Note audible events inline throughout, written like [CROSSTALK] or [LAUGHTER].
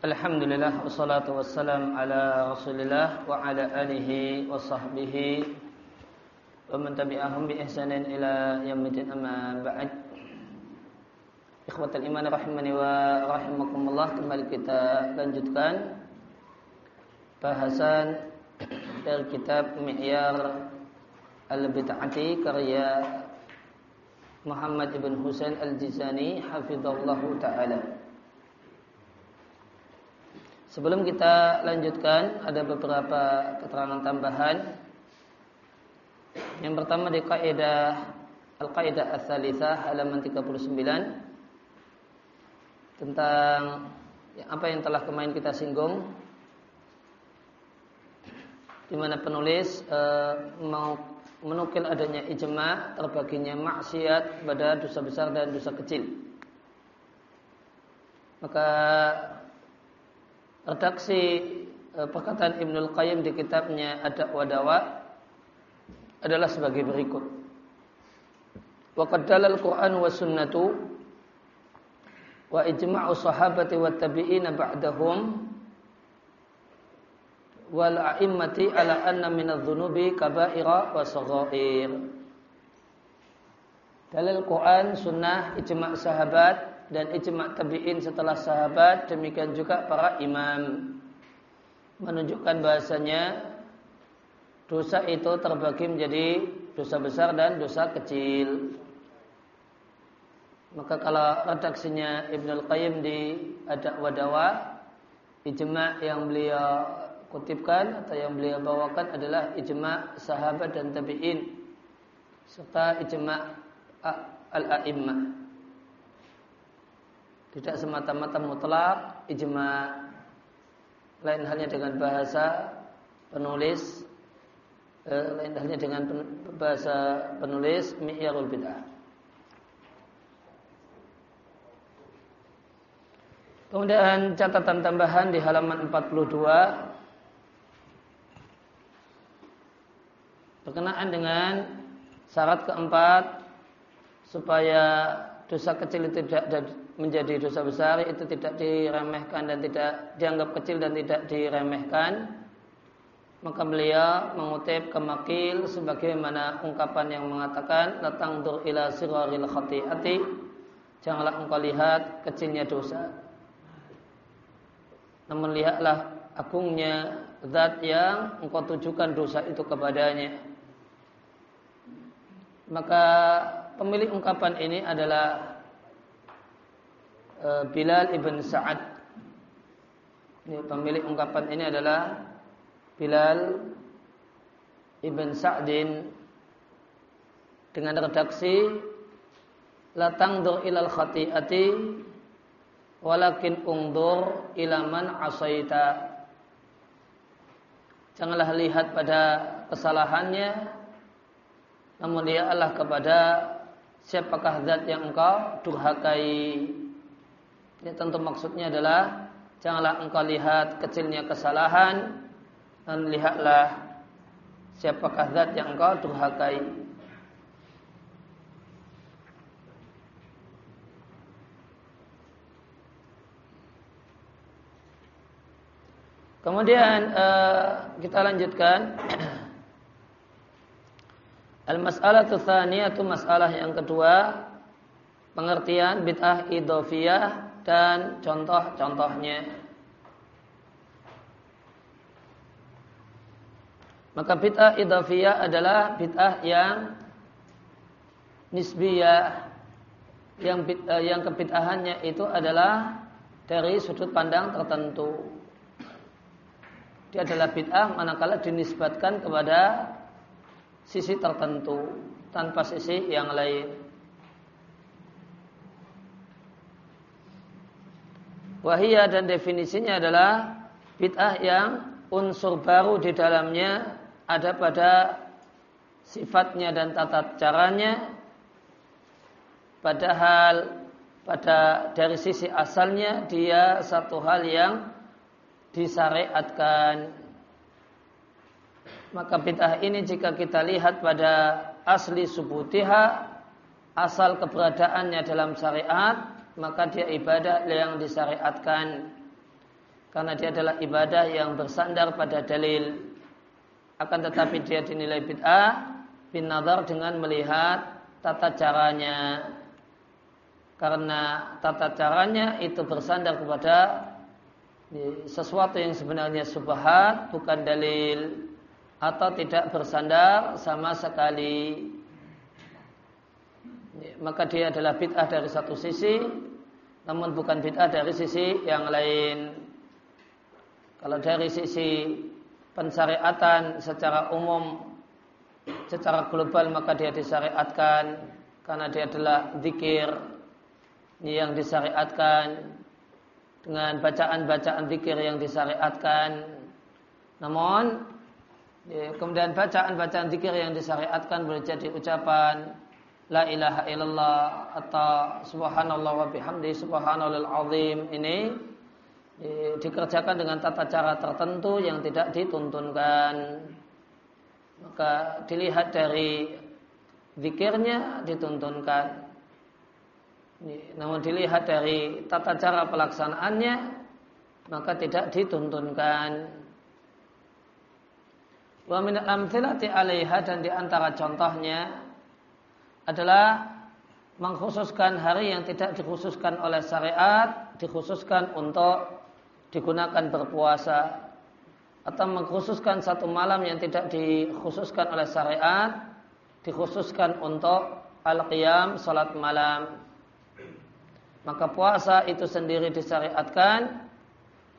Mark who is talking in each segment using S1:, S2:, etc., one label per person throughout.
S1: Alhamdulillah wassalatu wassalam ala Rasulillah wa ala alihi wa sahbihi wa man tabi'ahum bi ihsanin ila yaumil amma ba'd. Ikhwatul iman rahimani wa rahimakumullah kembali kita lanjutkan bahasan dari kitab Mi'yar Al-Bid'ati karya Muhammad ibn Husain Al-Jizani hafizallahu taala. Sebelum kita lanjutkan, ada beberapa keterangan tambahan. Yang pertama di kaidah Al-Qaidah Ats-Tsalitsah halaman 39 tentang apa yang telah kemarin kita singgung di mana penulis e, mau menukil adanya ijma terbaginya maksiat pada dosa besar dan dosa kecil. Maka redaksi eh, perkataan Ibnul Qayyim di kitabnya Ada Wadawa adalah sebagai berikut. Wa qaddala al-Qur'an wa sunnatu wa ijma'u sahabati wa tabi'ina ba'dahum wal a'immati ala anna min adh-dhunubi kaba'ira wa saghair. Dalil Quran, sunnah, ijma' sahabat dan ijma' tabi'in setelah sahabat demikian juga para imam menunjukkan bahasanya dosa itu terbagi menjadi dosa besar dan dosa kecil. Maka kalau redaksinya Ibnu Al-Qayyim di Ada Wadawa ijma' yang beliau kutipkan atau yang beliau bawakan adalah ijma' sahabat dan tabi'in serta ijma' al-a'immah. Tidak semata-mata mutlak ijma lain halnya dengan bahasa penulis eh, lain halnya dengan bahasa penulis Mi'yarul Bid'ah. Kemudian catatan tambahan di halaman 42 berkenaan dengan syarat keempat supaya dosa kecil itu tidak menjadi dosa besar itu tidak diremehkan dan tidak dianggap kecil dan tidak diremehkan. Maka beliau mengutip kemakil sebagaimana ungkapan yang mengatakan datang dur ila siraril khati'ati. Janganlah engkau lihat kecilnya dosa. Namun lihatlah agungnya zat yang engkau tujukan dosa itu kepadanya. Maka pemilik ungkapan ini adalah Bilal ibn Sa'ad. Pemilik ungkapan ini adalah Bilal ibn Sa'din. Dengan redaksi la tangdur ilal khati'ati walakin ungdur ilaman asaita. Janganlah lihat pada kesalahannya namun dia Allah kepada siapakah zat yang engkau durhakai ini tentu maksudnya adalah janganlah engkau lihat kecilnya kesalahan dan lihatlah siapakah zat yang engkau durhakai. Kemudian uh, kita lanjutkan [CLEARS THROAT] Al-mas'alah tsaniyatu masalah yang kedua pengertian bid'ah idofiyah dan contoh-contohnya. Maka bid'ah idafiyah adalah bid'ah yang nisbiyah yang bid'ah, yang kebid'ahannya itu adalah dari sudut pandang tertentu. Dia adalah bid'ah manakala dinisbatkan kepada sisi tertentu tanpa sisi yang lain. Wahiyah dan definisinya adalah bid'ah yang unsur baru di dalamnya ada pada sifatnya dan tata caranya. Padahal pada dari sisi asalnya dia satu hal yang disyariatkan. Maka bid'ah ini jika kita lihat pada asli subutiha asal keberadaannya dalam syariat maka dia ibadah yang disyariatkan. Karena dia adalah ibadah yang bersandar pada dalil. Akan tetapi dia dinilai bid'ah bin nazar dengan melihat tata caranya. Karena tata caranya itu bersandar kepada sesuatu yang sebenarnya subhat bukan dalil atau tidak bersandar sama sekali. Maka dia adalah bid'ah dari satu sisi namun bukan bid'ah dari sisi yang lain. Kalau dari sisi pensyariatan secara umum secara global maka dia disyariatkan karena dia adalah zikir yang disyariatkan dengan bacaan-bacaan zikir yang disyariatkan. Namun Ya, kemudian bacaan-bacaan zikir yang disyariatkan boleh jadi ucapan La ilaha illallah atau Subhanallah wa bihamdi Subhanallahil azim ini ya, dikerjakan dengan tata cara tertentu yang tidak dituntunkan. Maka dilihat dari zikirnya dituntunkan. Namun dilihat dari tata cara pelaksanaannya maka tidak dituntunkan. Wa min amthilati 'alaiha dan di antara contohnya adalah mengkhususkan hari yang tidak dikhususkan oleh syariat dikhususkan untuk digunakan berpuasa atau mengkhususkan satu malam yang tidak dikhususkan oleh syariat dikhususkan untuk al-qiyam salat malam. Maka puasa itu sendiri disyariatkan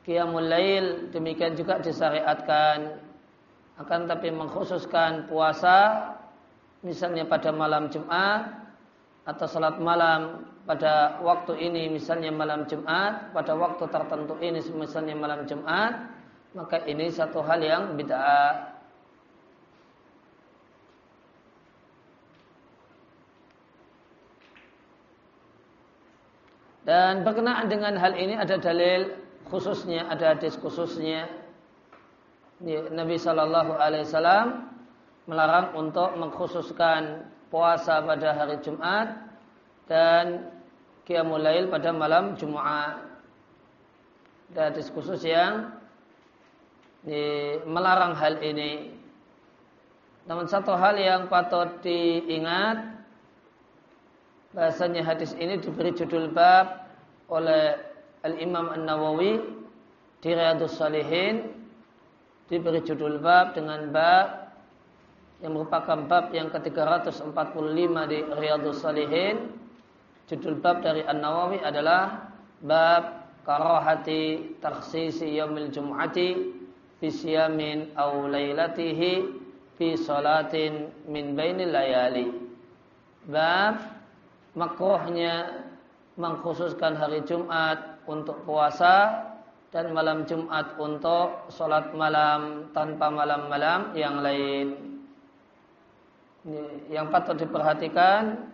S1: qiyamul lail demikian juga disyariatkan. Akan tapi mengkhususkan puasa misalnya pada malam Jumat atau salat malam pada waktu ini misalnya malam Jumat pada waktu tertentu ini misalnya malam Jumat maka ini satu hal yang bid'ah. Dan berkenaan dengan hal ini ada dalil khususnya, ada hadis khususnya. Nabi Shallallahu Alaihi Wasallam melarang untuk mengkhususkan puasa pada hari Jumat dan Qiyamul Lail pada malam Jumat. Dan hadis khusus yang melarang hal ini. Namun satu hal yang patut diingat bahasanya hadis ini diberi judul bab oleh Al-Imam An-Nawawi di Riyadhus Salihin diberi judul bab dengan bab yang merupakan bab yang ke-345 di Riyadhus Salihin. Judul bab dari An-Nawawi adalah bab karahati takhsisi yaumil jum'ati fi siyamin aw lailatihi fi salatin min bainil layali. Bab makruhnya mengkhususkan hari Jumat untuk puasa dan malam Jumat untuk sholat malam tanpa malam-malam yang lain. Yang patut diperhatikan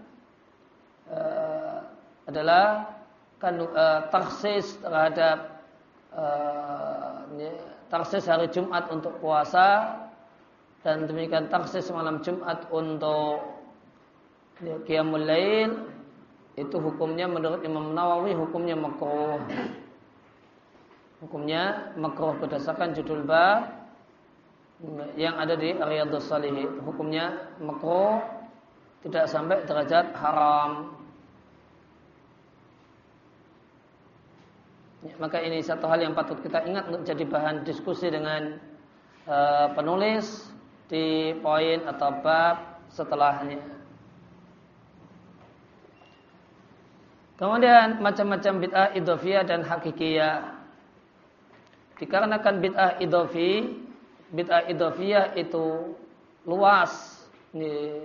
S1: uh, adalah kan uh, taksis terhadap uh, taksis hari Jumat untuk puasa dan demikian taksis malam Jumat untuk ya, qiyamul lail itu hukumnya menurut Imam Nawawi hukumnya makruh. Hukumnya makruh berdasarkan judul bab yang ada di Riyadhus Salihin. Hukumnya makruh tidak sampai derajat haram. Ya, maka ini satu hal yang patut kita ingat untuk jadi bahan diskusi dengan uh, penulis di poin atau bab setelahnya. Kemudian macam-macam bid'ah idofiyah dan hakikiyah. Dikarenakan bid'ah idofi, bid'ah idofiyah itu luas ini,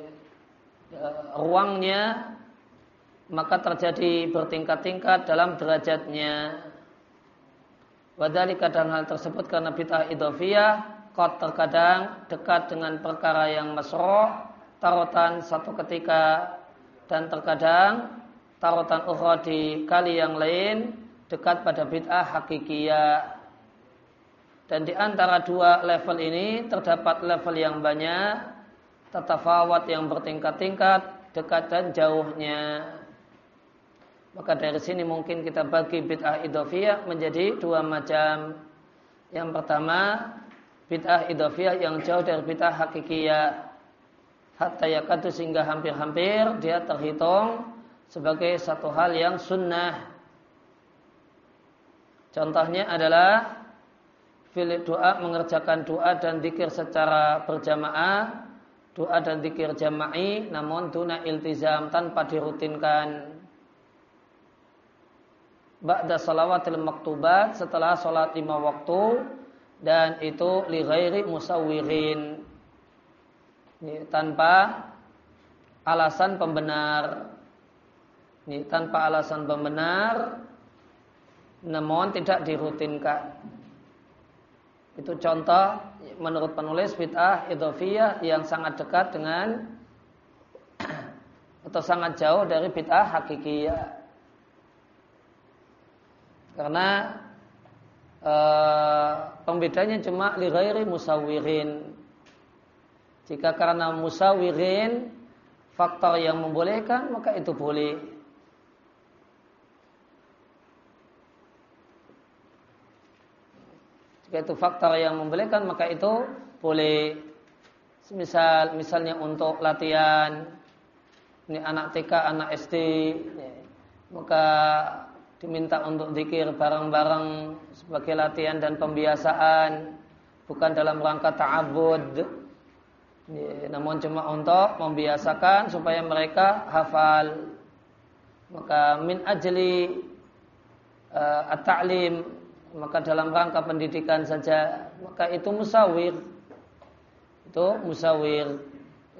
S1: ya, ruangnya, maka terjadi bertingkat-tingkat dalam derajatnya. Wadali kadang hal tersebut karena bid'ah idofiyah, kot terkadang dekat dengan perkara yang masroh, tarutan satu ketika, dan terkadang tarutan ukhra di kali yang lain dekat pada bid'ah hakikiyah. Dan di antara dua level ini terdapat level yang banyak, tatafawat yang bertingkat-tingkat, dekat dan jauhnya. Maka dari sini mungkin kita bagi bid'ah idofiyah menjadi dua macam. Yang pertama, bid'ah idofiyah yang jauh dari bid'ah hakikiyah. Hatta yakatu sehingga hampir-hampir dia terhitung sebagai satu hal yang sunnah. Contohnya adalah filik doa mengerjakan doa dan zikir secara berjamaah, doa dan zikir jama'i namun tuna iltizam tanpa dirutinkan. Ba'da salawatil maktubat setelah sholat lima waktu dan itu li ghairi musawirin ini, tanpa alasan pembenar. Ini, tanpa alasan pembenar namun tidak dirutinkan itu contoh menurut penulis bid'ah idhofiyah yang sangat dekat dengan [CLEARS THROAT] atau sangat jauh dari bid'ah hakikiyah karena e, pembedanya cuma li musawirin. Jika karena musawirin faktor yang membolehkan maka itu boleh. Jika itu faktor yang membolehkan maka itu boleh. Misal misalnya untuk latihan ini anak TK, anak SD, maka diminta untuk zikir bareng-bareng sebagai latihan dan pembiasaan bukan dalam rangka ta'abud ya, namun cuma untuk membiasakan supaya mereka hafal. Maka min ajli uh, at-ta'lim maka dalam rangka pendidikan saja maka itu musawir. Itu musawir.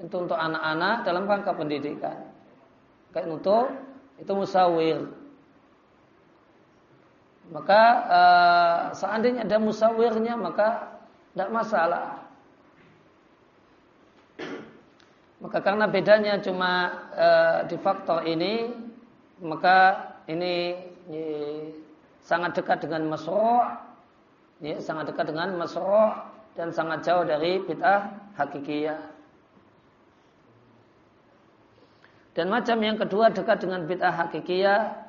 S1: Itu untuk anak-anak dalam rangka pendidikan. Kayak untuk itu musawir. Maka uh, seandainya ada musawirnya maka tidak masalah. Maka karena bedanya cuma uh, di faktor ini, maka ini, ini sangat dekat dengan masro, ya, sangat dekat dengan masro dan sangat jauh dari bid'ah hakikiyah. Dan macam yang kedua dekat dengan bid'ah hakikiyah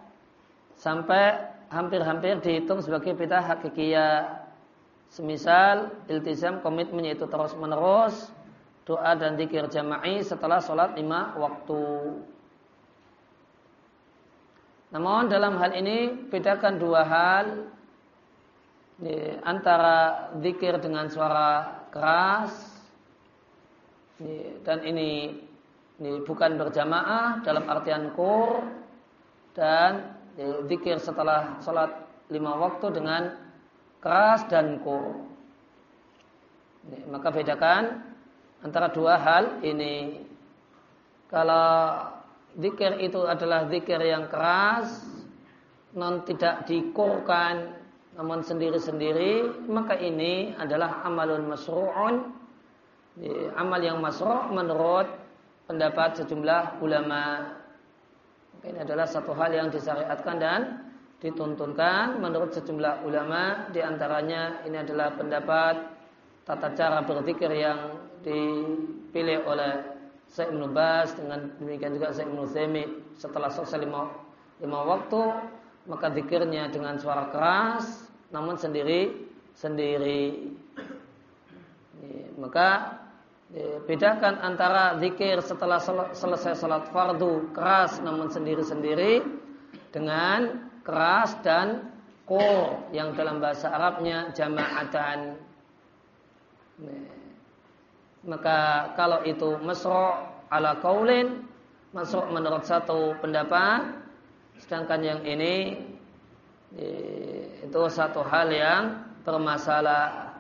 S1: sampai hampir-hampir dihitung sebagai bid'ah hakikiyah. Semisal iltizam komitmen yaitu terus menerus doa dan zikir jama'i setelah sholat lima waktu. Namun dalam hal ini bedakan dua hal antara zikir dengan suara keras dan ini, ini bukan berjamaah dalam artian kur dan zikir setelah sholat lima waktu dengan keras dan kur. Maka bedakan antara dua hal ini. Kalau zikir itu adalah zikir yang keras, non tidak dikurkan, namun sendiri-sendiri, maka ini adalah amalun masru'un, amal yang masru' menurut pendapat sejumlah ulama. Ini adalah satu hal yang disyariatkan dan dituntunkan menurut sejumlah ulama. Di antaranya ini adalah pendapat tata cara berzikir yang dipilih oleh Syekh Ibn Bas dengan demikian juga Syekh Ibn Zemi setelah selesai lima, lima waktu maka zikirnya dengan suara keras namun sendiri sendiri maka bedakan antara zikir setelah selesai salat fardu keras namun sendiri-sendiri dengan keras dan qur yang dalam bahasa Arabnya jama'atan. Maka kalau itu masro' ala kaulin masuk menurut satu pendapat sedangkan yang ini itu satu hal yang bermasalah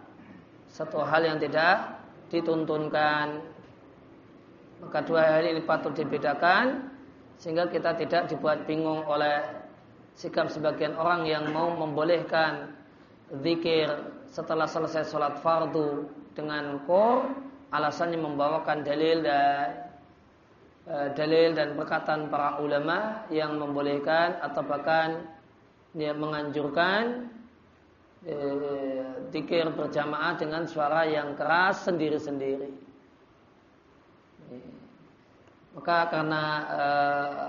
S1: satu hal yang tidak dituntunkan. Maka dua hal ini patut dibedakan sehingga kita tidak dibuat bingung oleh sikap sebagian orang yang mau membolehkan zikir setelah selesai sholat fardu dengan kor alasannya membawakan dalil dan uh, dalil dan perkataan para ulama yang membolehkan atau bahkan dia menganjurkan dikir eh, berjamaah dengan suara yang keras sendiri-sendiri. Maka karena eh,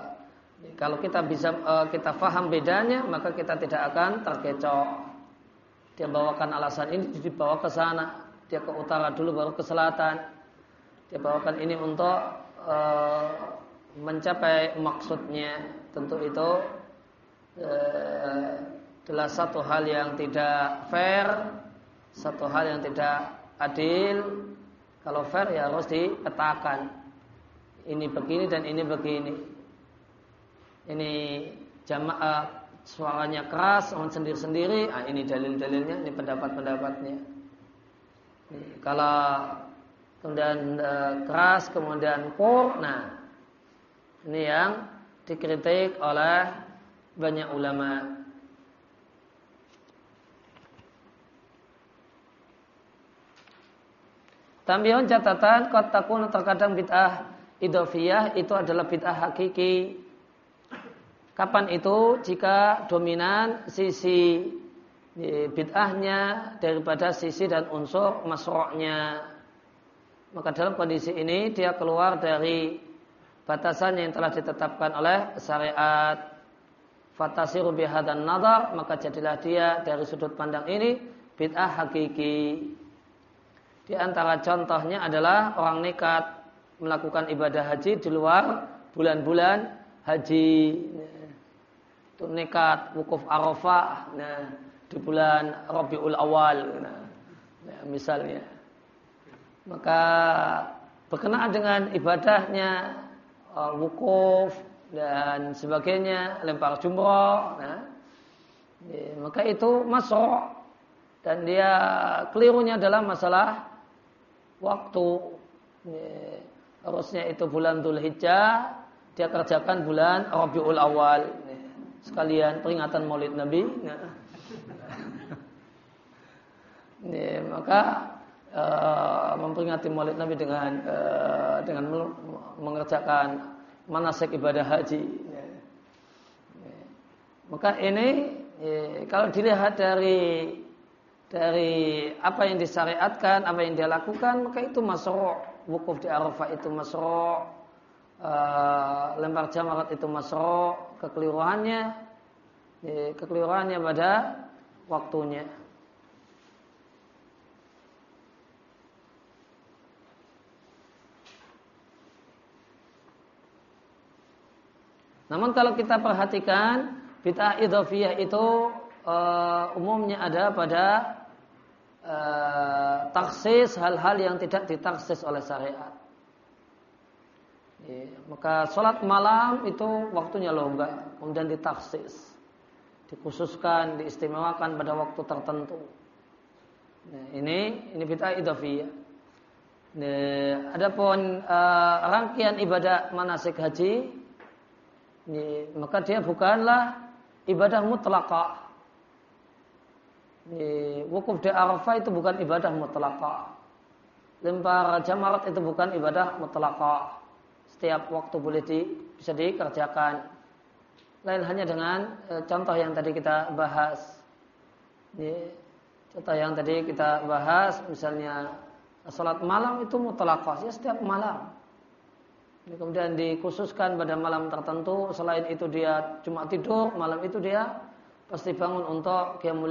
S1: Kalau kita bisa uh, kita faham bedanya, maka kita tidak akan terkecoh. Dia bawakan alasan ini dibawa ke sana, dia ke utara dulu baru ke selatan. Dia bawakan ini untuk uh, mencapai maksudnya. Tentu itu uh, adalah satu hal yang tidak fair, satu hal yang tidak adil. Kalau fair ya harus dipetakan. Ini begini dan ini begini ini jamaah suaranya keras, orang sendiri-sendiri, ah ini dalil-dalilnya, ini pendapat-pendapatnya. Kalau kemudian e, keras, kemudian pur, nah ini yang dikritik oleh banyak ulama. Tambihan catatan kotakun terkadang bid'ah idofiyah itu adalah bid'ah hakiki Kapan itu? Jika dominan sisi bid'ahnya daripada sisi dan unsur masro'nya. Maka dalam kondisi ini dia keluar dari batasan yang telah ditetapkan oleh syariat. Fatasiru bihadan nazar, maka jadilah dia dari sudut pandang ini bid'ah hakiki. Di antara contohnya adalah orang nekat melakukan ibadah haji di luar bulan-bulan haji itu nekat wukuf Arafah nah, di bulan Rabiul Awal nah, misalnya maka berkenaan dengan ibadahnya uh, wukuf dan sebagainya lempar jumroh nah, ya, maka itu masuk dan dia kelirunya adalah masalah waktu ya, harusnya itu bulan Dhul Hijjah dia kerjakan bulan Rabiul Awal sekalian peringatan Maulid Nabi. Nah. Ini, maka uh, memperingati Maulid Nabi dengan uh, dengan mengerjakan manasik ibadah haji. Ya. Ya. Maka ini ya, kalau dilihat dari dari apa yang disyariatkan, apa yang dia lakukan, maka itu masuk wukuf di Arafah itu masuk uh, lempar jamarat itu masuk kekeliruannya ya, kekeliruannya pada waktunya Namun kalau kita perhatikan bid'ah idhofiyah itu uh, umumnya ada pada uh, taksis hal-hal yang tidak ditaksis oleh syariat. Ya, maka sholat malam itu waktunya longgar, kemudian ditaksis, dikhususkan, diistimewakan pada waktu tertentu. Nah, ini ini bid'ah idhafiyah. Nah, adapun uh, rangkaian ibadah manasik haji, maka dia bukanlah ibadah mutlakah. Wukuf di Arafah itu bukan ibadah mutlakah. Lempar jamarat itu bukan ibadah mutlakah setiap waktu boleh di, bisa dikerjakan. Lain hanya dengan e, contoh yang tadi kita bahas. Ini, contoh yang tadi kita bahas, misalnya sholat malam itu mutlakah, ya setiap malam. Kemudian dikhususkan pada malam tertentu, selain itu dia cuma tidur, malam itu dia pasti bangun untuk qiyamul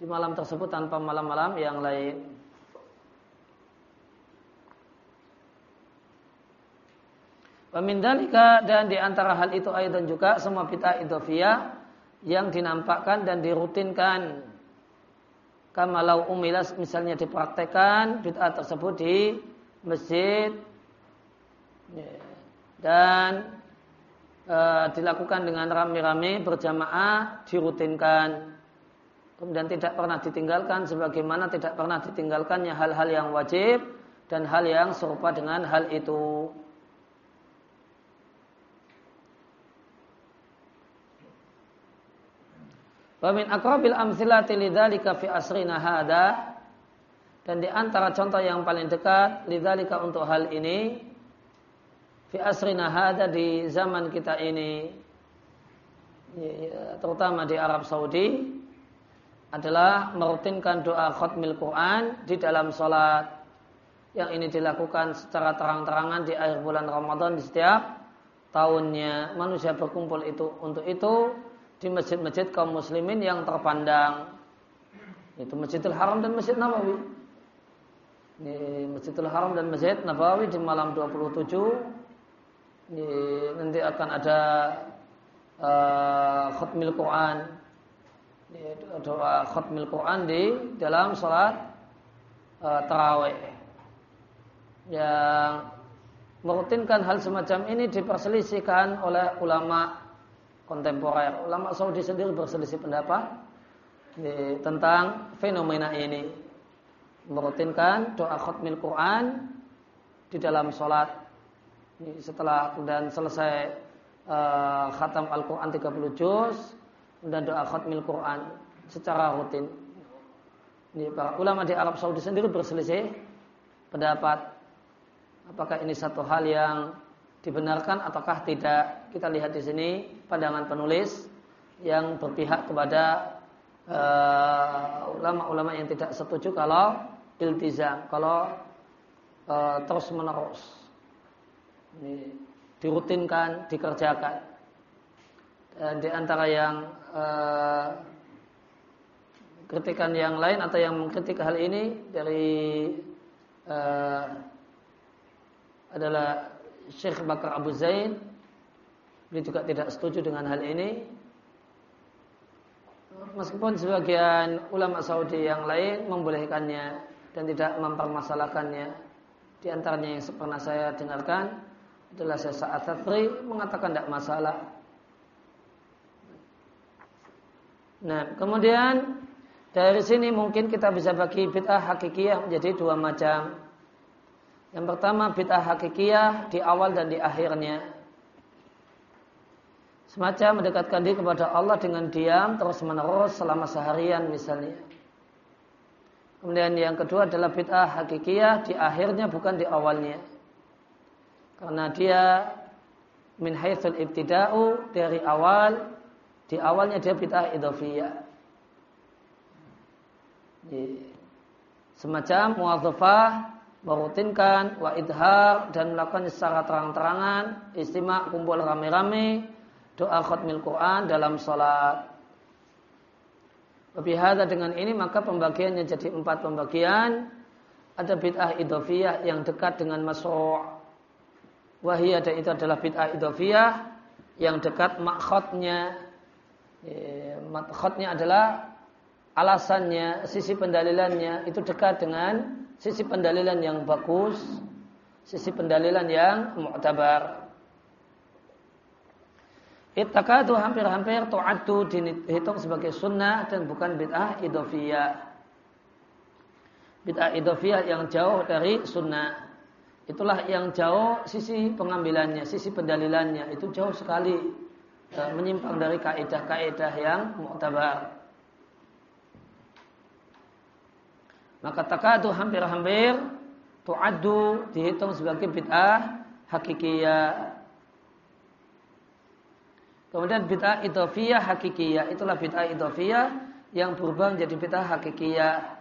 S1: di malam tersebut tanpa malam-malam yang lain. Pemindalika dan di antara hal itu dan juga semua bid'ah idofiyah yang dinampakkan dan dirutinkan. Kamalau umilas misalnya dipraktekan bid'ah tersebut di masjid dan e, dilakukan dengan rame-rame berjamaah dirutinkan. Kemudian tidak pernah ditinggalkan sebagaimana tidak pernah ditinggalkannya hal-hal yang wajib dan hal yang serupa dengan hal itu. Wa min aqrabil amthilati lidzalika fi asrina hada dan di antara contoh yang paling dekat lidzalika untuk hal ini fi asrina hada di zaman kita ini ya, terutama di Arab Saudi adalah merutinkan doa khutmil Quran di dalam sholat. Yang ini dilakukan secara terang-terangan di akhir bulan Ramadan di setiap tahunnya. Manusia berkumpul itu untuk itu di masjid-masjid kaum muslimin yang terpandang. Itu Masjidil Haram dan Masjid Nabawi. Di Masjidil Haram dan Masjid Nabawi di malam 27 ini nanti akan ada uh, khutmil Quran doa khutmil Quran di dalam sholat uh, taraweh yang merutinkan hal semacam ini diperselisihkan oleh ulama kontemporer. Ulama Saudi sendiri berselisih pendapat di, tentang fenomena ini. Merutinkan doa khutmil Quran di dalam sholat. Setelah dan selesai uh, khatam Al-Quran 30 juz dan doa khutmil Quran secara rutin. Ini para ulama di Arab Saudi sendiri berselisih pendapat Apakah ini satu hal yang dibenarkan ataukah tidak? Kita lihat di sini pandangan penulis yang berpihak kepada uh, ulama-ulama uh, yang tidak setuju kalau iltizam, kalau uh, terus menerus ini dirutinkan, dikerjakan. Dan di antara yang uh, kritikan yang lain atau yang mengkritik hal ini dari uh, adalah Syekh Bakar Abu Zain. Beliau juga tidak setuju dengan hal ini. Meskipun sebagian ulama Saudi yang lain membolehkannya dan tidak mempermasalahkannya. Di antaranya yang pernah saya dengarkan adalah saya saat mengatakan tidak masalah. Nah, kemudian dari sini mungkin kita bisa bagi bid'ah hakikiyah menjadi dua macam. Yang pertama bid'ah hakikiyah di awal dan di akhirnya. Semacam mendekatkan diri kepada Allah dengan diam terus menerus selama seharian misalnya. Kemudian yang kedua adalah bid'ah hakikiyah di akhirnya bukan di awalnya. Karena dia min haitsul ibtida'u dari awal di awalnya dia bid'ah idhofiyah. Semacam muadzafah merutinkan wa idhar dan melakukan secara terang-terangan istimak kumpul rame-rame doa khutmil Quran dalam sholat. Lebih hada dengan ini maka pembagiannya jadi empat pembagian. Ada bid'ah idofiyah yang dekat dengan masuk wahiyah dan itu adalah bid'ah idofiyah yang dekat makhotnya makhotnya adalah alasannya sisi pendalilannya itu dekat dengan sisi pendalilan yang bagus, sisi pendalilan yang mu'tabar. Ittakadu hampir-hampir tu'addu dihitung sebagai sunnah dan bukan bid'ah idofiyah. Bid'ah idofiyah yang jauh dari sunnah. Itulah yang jauh sisi pengambilannya, sisi pendalilannya. Itu jauh sekali e, menyimpang dari kaidah-kaidah yang mu'tabar. Maka takadu hampir-hampir tu'addu dihitung sebagai bid'ah hakikiyah. Kemudian bid'ah idofiyah hakikiyah. Itulah bid'ah idofiyah yang berubah menjadi bid'ah hakikiyah.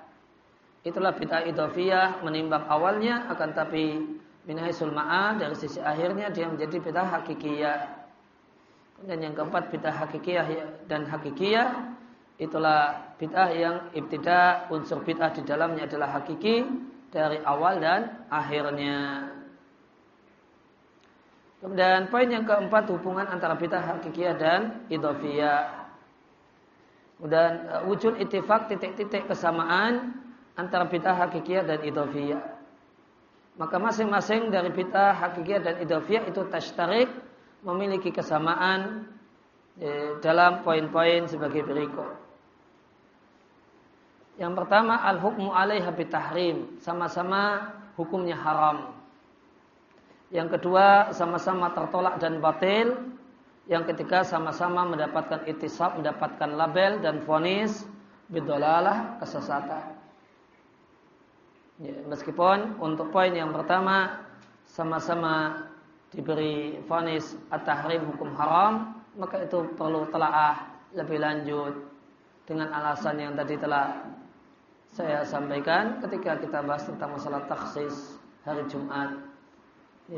S1: Itulah bid'ah idofiyah menimbang awalnya akan tapi minhaisul ma'an dari sisi akhirnya dia menjadi bid'ah hakikiyah. Kemudian yang keempat bid'ah hakikiyah dan hakikiyah itulah bid'ah yang ibtida unsur bid'ah di dalamnya adalah hakiki dari awal dan akhirnya. Kemudian poin yang keempat hubungan antara bid'ah hakikiyah dan idofiyah. Kemudian uh, wujud itifak titik-titik kesamaan antara bid'ah hakikiyah dan idofiyah. Maka masing-masing dari bid'ah hakikiyah dan idofiyah itu tashtarik memiliki kesamaan eh, dalam poin-poin sebagai berikut. Yang pertama al-hukmu alaiha bitahrim, sama-sama hukumnya haram. Yang kedua sama-sama tertolak dan batil. Yang ketiga sama-sama mendapatkan itisab, mendapatkan label dan fonis bidolalah kesesatan. Ya, meskipun untuk poin yang pertama sama-sama diberi fonis at-tahrim hukum haram, maka itu perlu telaah lebih lanjut dengan alasan yang tadi telah saya sampaikan ketika kita bahas tentang masalah taksis hari Jumat e,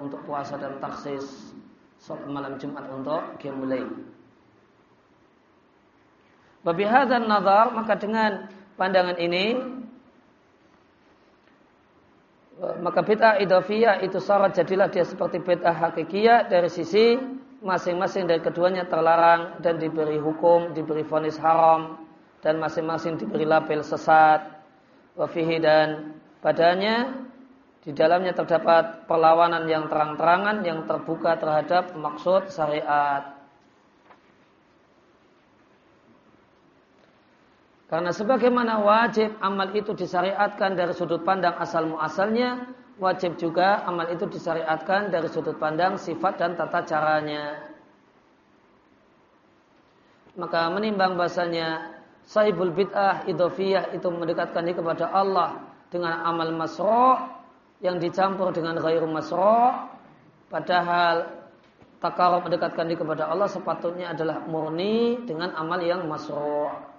S1: untuk puasa dan taksis sholat malam Jumat untuk mulai. Babi hadzal nazar maka dengan pandangan ini maka bid'ah idofiyah itu syarat jadilah dia seperti bid'ah hakikiyah dari sisi masing-masing dari keduanya terlarang dan diberi hukum, diberi vonis haram dan masing-masing diberi label sesat. Wafihi dan padanya di dalamnya terdapat perlawanan yang terang-terangan yang terbuka terhadap maksud syariat. Karena sebagaimana wajib amal itu disyariatkan dari sudut pandang asal muasalnya, wajib juga amal itu disyariatkan dari sudut pandang sifat dan tata caranya. Maka menimbang bahasanya sahibul bid'ah idofiyah itu mendekatkan diri kepada Allah dengan amal masro' yang dicampur dengan ghairu masro' padahal takarub mendekatkan diri kepada Allah sepatutnya adalah murni dengan amal yang masro'.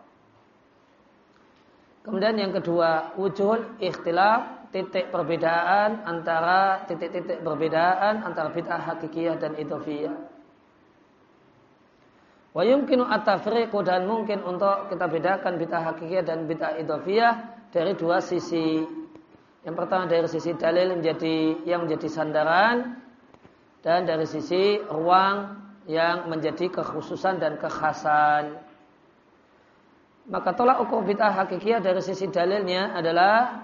S1: Kemudian yang kedua, wujud ikhtilaf, titik perbedaan antara titik-titik perbedaan antara bid'ah hakikiyah dan idofiyah. Wa yumkinu atafriqu dan mungkin untuk kita bedakan bid'ah hakikiyah dan bid'ah idofiyah dari dua sisi. Yang pertama dari sisi dalil menjadi yang menjadi sandaran dan dari sisi ruang yang menjadi kekhususan dan kekhasan. Maka tolak ukur bid'ah hakikiyah dari sisi dalilnya adalah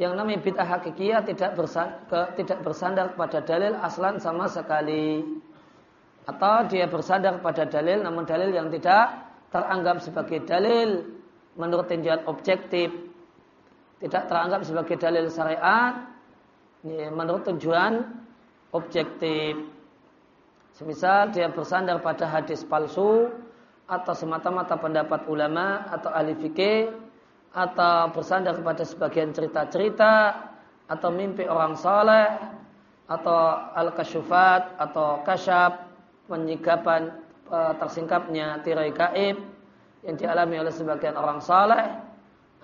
S1: yang namanya bid'ah hakikiyah tidak bersandar, tidak bersandar pada dalil aslan sama sekali. Atau dia bersandar pada dalil namun dalil yang tidak teranggap sebagai dalil menurut tinjauan objektif. Tidak teranggap sebagai dalil syariat menurut tujuan objektif. Semisal dia bersandar pada hadis palsu atau semata-mata pendapat ulama atau ahli fikih atau bersandar kepada sebagian cerita-cerita atau mimpi orang saleh atau al-kasyufat atau kasyaf penyikapan e, tersingkapnya tirai gaib yang dialami oleh sebagian orang saleh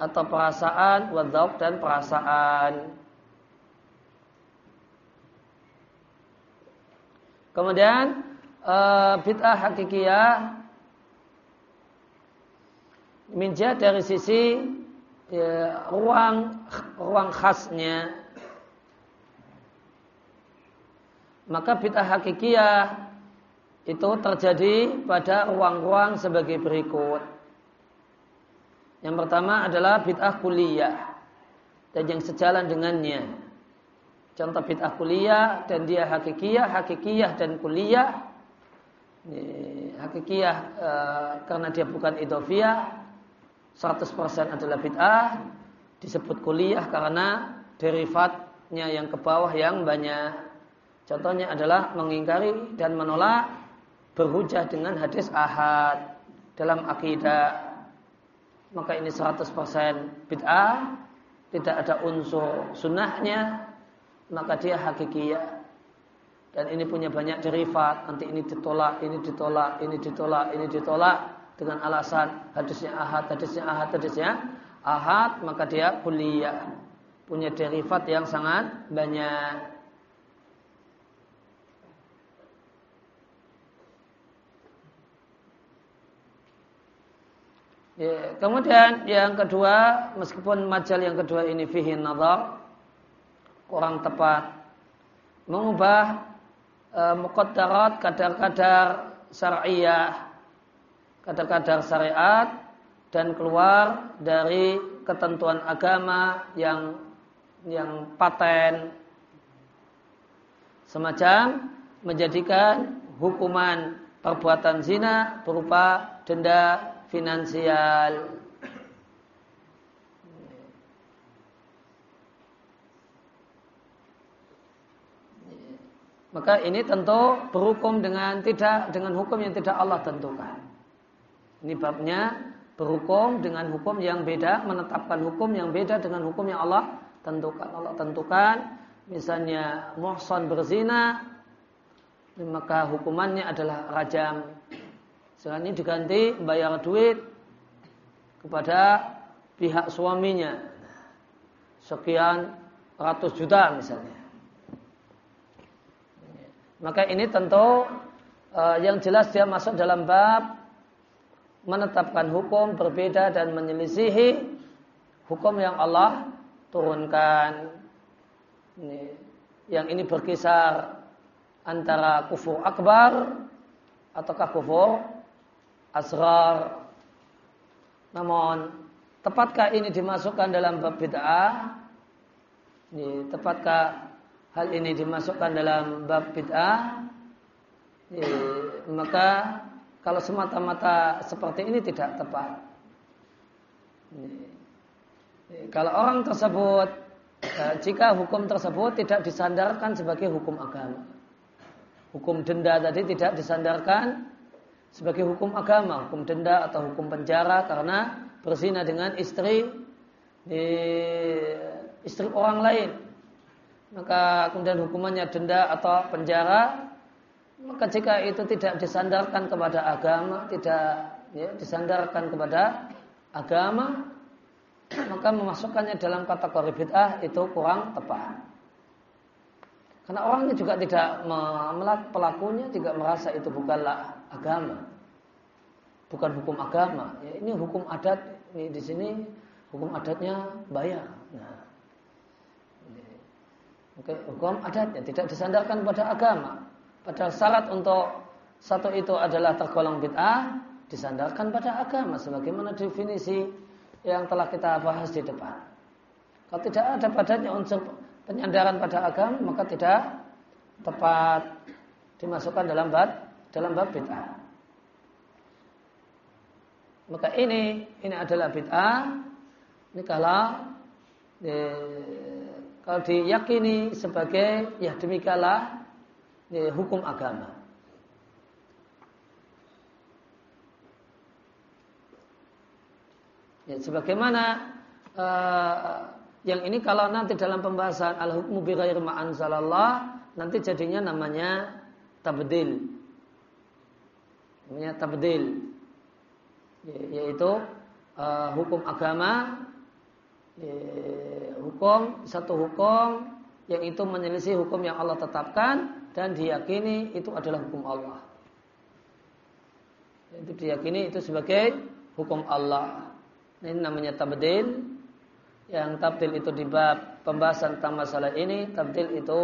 S1: atau perasaan wadzauk dan perasaan. Kemudian e, bid'ah hakikiyah minja dari sisi ya, ruang ruang khasnya maka bid'ah hakikiyah itu terjadi pada ruang-ruang sebagai berikut. Yang pertama adalah bid'ah kuliah dan yang sejalan dengannya. Contoh bid'ah kuliah dan dia hakikiyah, hakikiyah dan kuliah. Hakikiyah e, karena dia bukan idofiyah, 100% adalah bid'ah disebut kuliah karena derivatnya yang ke bawah yang banyak. Contohnya adalah mengingkari dan menolak berhujah dengan hadis ahad dalam akidah. Maka ini 100% bid'ah, tidak ada unsur sunnahnya, maka dia hakikiyah. Dan ini punya banyak derivat, nanti ini ditolak, ini ditolak, ini ditolak, ini ditolak dengan alasan hadisnya ahad, hadisnya ahad, hadisnya ahad, maka dia kuliah. Punya derivat yang sangat banyak. Ya, kemudian yang kedua, meskipun majal yang kedua ini fihi nazar, kurang tepat. Mengubah e, muqaddarat kadar-kadar syar'iyah kadar-kadar syariat dan keluar dari ketentuan agama yang yang paten. Semacam menjadikan hukuman perbuatan zina berupa denda finansial. Maka ini tentu berhukum dengan tidak dengan hukum yang tidak Allah tentukan ini babnya berhukum dengan hukum yang beda, menetapkan hukum yang beda dengan hukum yang Allah tentukan. Allah tentukan misalnya muhsan berzina maka hukumannya adalah rajam. Sekarang ini diganti bayar duit kepada pihak suaminya sekian ratus juta misalnya. Maka ini tentu uh, yang jelas dia masuk dalam bab menetapkan hukum berbeda dan menyelisihi hukum yang Allah turunkan. Ini, yang ini berkisar antara kufur akbar ataukah kufur asrar. Namun tepatkah ini dimasukkan dalam bab bid'ah? Ini, tepatkah hal ini dimasukkan dalam bab bid'ah? maka kalau semata-mata seperti ini tidak tepat. Kalau orang tersebut eh, jika hukum tersebut tidak disandarkan sebagai hukum agama. Hukum denda tadi tidak disandarkan sebagai hukum agama, hukum denda atau hukum penjara karena berzina dengan istri di istri orang lain. Maka kemudian hukumannya denda atau penjara maka jika itu tidak disandarkan kepada agama, tidak ya, disandarkan kepada agama, [CLEARS THROAT] maka memasukkannya dalam kategori bid'ah itu kurang tepat. Karena orangnya juga tidak pelakunya juga merasa itu bukanlah agama, bukan hukum agama. Ya, ini hukum adat. Ini di sini hukum adatnya bayar. Nah, hukum adatnya tidak disandarkan pada agama. Padahal syarat untuk satu itu adalah tergolong bid'ah disandarkan pada agama sebagaimana definisi yang telah kita bahas di depan. Kalau tidak ada padanya unsur penyandaran pada agama maka tidak tepat dimasukkan dalam bab dalam bab bid'ah. Maka ini ini adalah bid'ah. Ini kalau di, kalau diyakini sebagai ya demikianlah ini hukum agama. Ya, sebagaimana uh, yang ini kalau nanti dalam pembahasan al-hukmu bi ghairi nanti jadinya namanya tabdil. Namanya tabdil. Ya, yaitu uh, hukum agama ya, hukum satu hukum yang itu menyelisih hukum yang Allah tetapkan dan diyakini itu adalah hukum Allah. Itu diyakini itu sebagai hukum Allah. Ini namanya tabdil. Yang tabdil itu di bab pembahasan tentang masalah ini, tabdil itu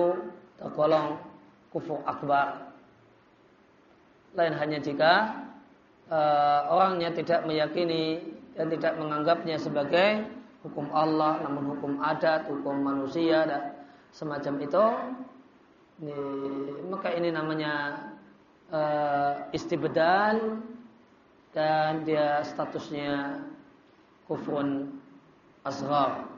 S1: tergolong kufur akbar. Lain hanya jika uh, orangnya tidak meyakini dan tidak menganggapnya sebagai hukum Allah, namun hukum adat, hukum manusia dan semacam itu, ini, maka ini namanya uh, istibdal dan dia statusnya kufrun asghar.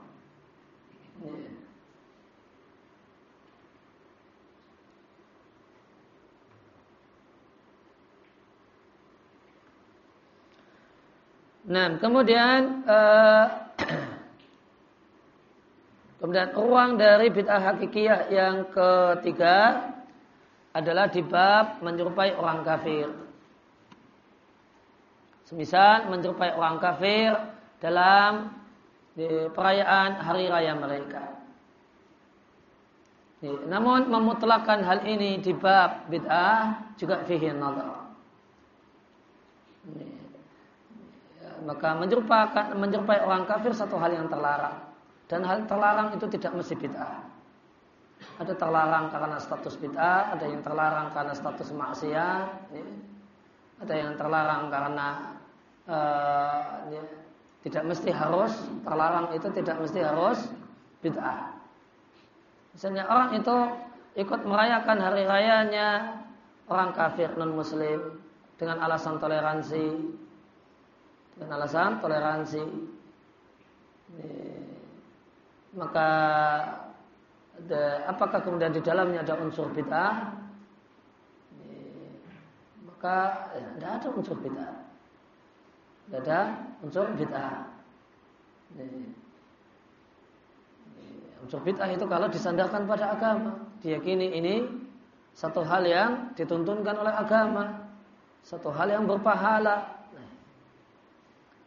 S1: Nah, kemudian uh, [CLEARS THROAT] Kemudian ruang dari bid'ah hakikiyah yang ketiga adalah di bab menyerupai orang kafir. Semisal menyerupai orang kafir dalam perayaan hari raya mereka. Namun memutlakan hal ini di bab bid'ah juga fihi nazar. Maka menyerupai, menyerupai orang kafir satu hal yang terlarang. Dan hal terlarang itu tidak mesti bid'ah. Ada terlarang karena status bid'ah, ada yang terlarang karena status maksiat, ya. ada yang terlarang karena uh, ya, tidak mesti harus terlarang itu tidak mesti harus bid'ah. Misalnya orang itu ikut merayakan hari rayanya orang kafir non muslim dengan alasan toleransi, dengan alasan toleransi. Ya maka ada, apakah kemudian di dalamnya ada unsur bid'ah? Maka ya, tidak ada unsur bid'ah. Tidak ada unsur bid'ah. Unsur bid'ah itu kalau disandarkan pada agama, diyakini ini satu hal yang dituntunkan oleh agama, satu hal yang berpahala.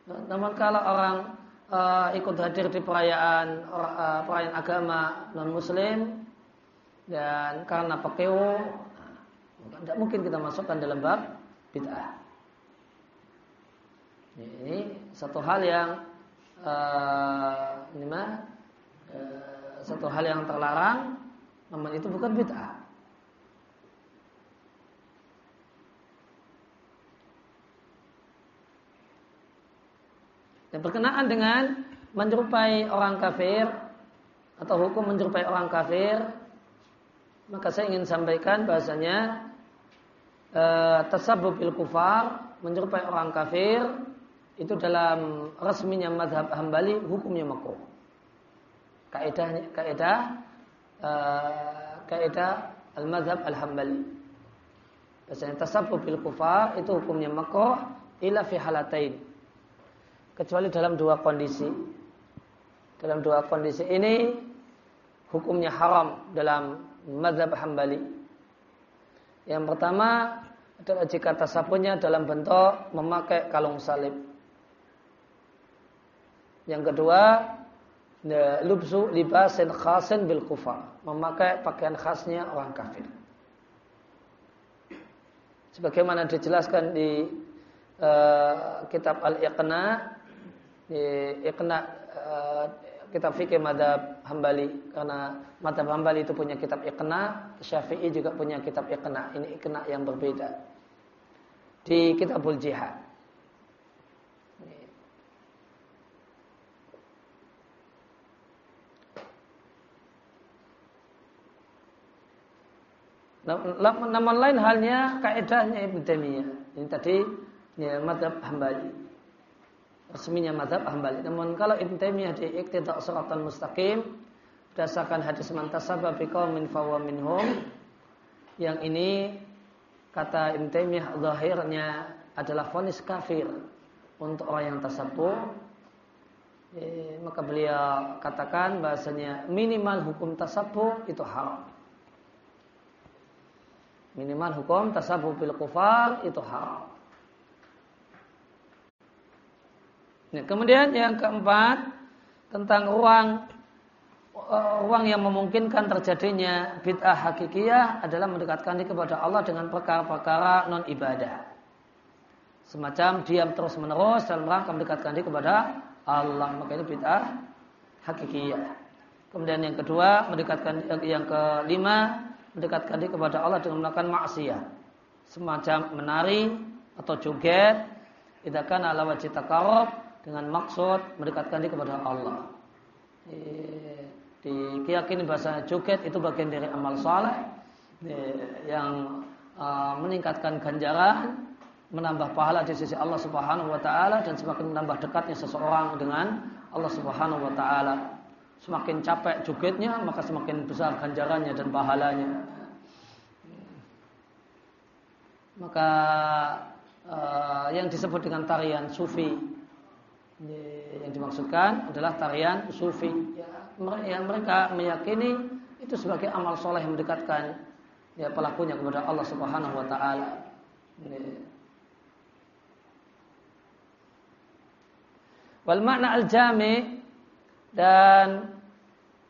S1: Namun kalau orang uh, ikut hadir di perayaan uh, perayaan agama non muslim dan karena Maka tidak mungkin kita masukkan dalam bab bid'ah. Ini satu hal yang uh, ini mah uh, satu hal yang terlarang, namun itu bukan bid'ah. Dan berkenaan dengan menyerupai orang kafir atau hukum menyerupai orang kafir, maka saya ingin sampaikan bahasanya e, tasabbubil kufar menyerupai orang kafir itu dalam resminya madhab hambali hukumnya makruh. Kaidah kaidah e, kaidah al madhab al hambali. Bahasanya tasabbubil kufar itu hukumnya makruh ila fi halatain kecuali dalam dua kondisi. Dalam dua kondisi ini hukumnya haram dalam mazhab Hambali. Yang pertama adalah jika tasapunya dalam bentuk memakai kalung salib. Yang kedua, lubsu libasin khasin bil kufar, memakai pakaian khasnya orang kafir. Sebagaimana dijelaskan di uh, kitab Al-Iqna iqna uh, kitab fikih madhab hambali karena madhab hambali itu punya kitab iqna syafi'i juga punya kitab iqna. Ini iqna yang berbeda. Di kitabul jihad. Namun lain halnya kaidahnya Ibn Taimiyah. Ini tadi ya, madhab hambali resminya madhab Hambali. Namun kalau Ibn Taimiyah di Iqtidak Suratul Mustaqim berdasarkan hadis mantasaba biqaumin fawa minhum yang ini kata Ibn Taimiyah zahirnya adalah fonis kafir untuk orang yang tasabuh e, maka beliau katakan bahasanya minimal hukum tasabuh itu haram. Minimal hukum tasabuh bil kufar itu haram Nah, kemudian yang keempat tentang ruang uh, ruang yang memungkinkan terjadinya bid'ah hakikiyah adalah mendekatkan diri kepada Allah dengan perkara-perkara non ibadah. Semacam diam terus menerus dalam rangka mendekatkan diri kepada Allah. Maka ini bid'ah hakikiyah. Kemudian yang kedua, mendekatkan yang kelima, mendekatkan diri kepada Allah dengan melakukan maksiat. Semacam menari atau joget, tidak kan ala wajib takarub dengan maksud mendekatkan diri kepada Allah. Di keyakinan bahasa joget itu bagian dari amal saleh yang uh, meningkatkan ganjaran, menambah pahala di sisi Allah Subhanahu wa taala dan semakin menambah dekatnya seseorang dengan Allah Subhanahu wa taala. Semakin capek jogetnya, maka semakin besar ganjarannya dan pahalanya. Maka uh, yang disebut dengan tarian sufi yang dimaksudkan adalah tarian sufi ya, yang mereka meyakini itu sebagai amal soleh yang mendekatkan ya pelakunya kepada Allah Subhanahu wa taala. Wal makna al-jami dan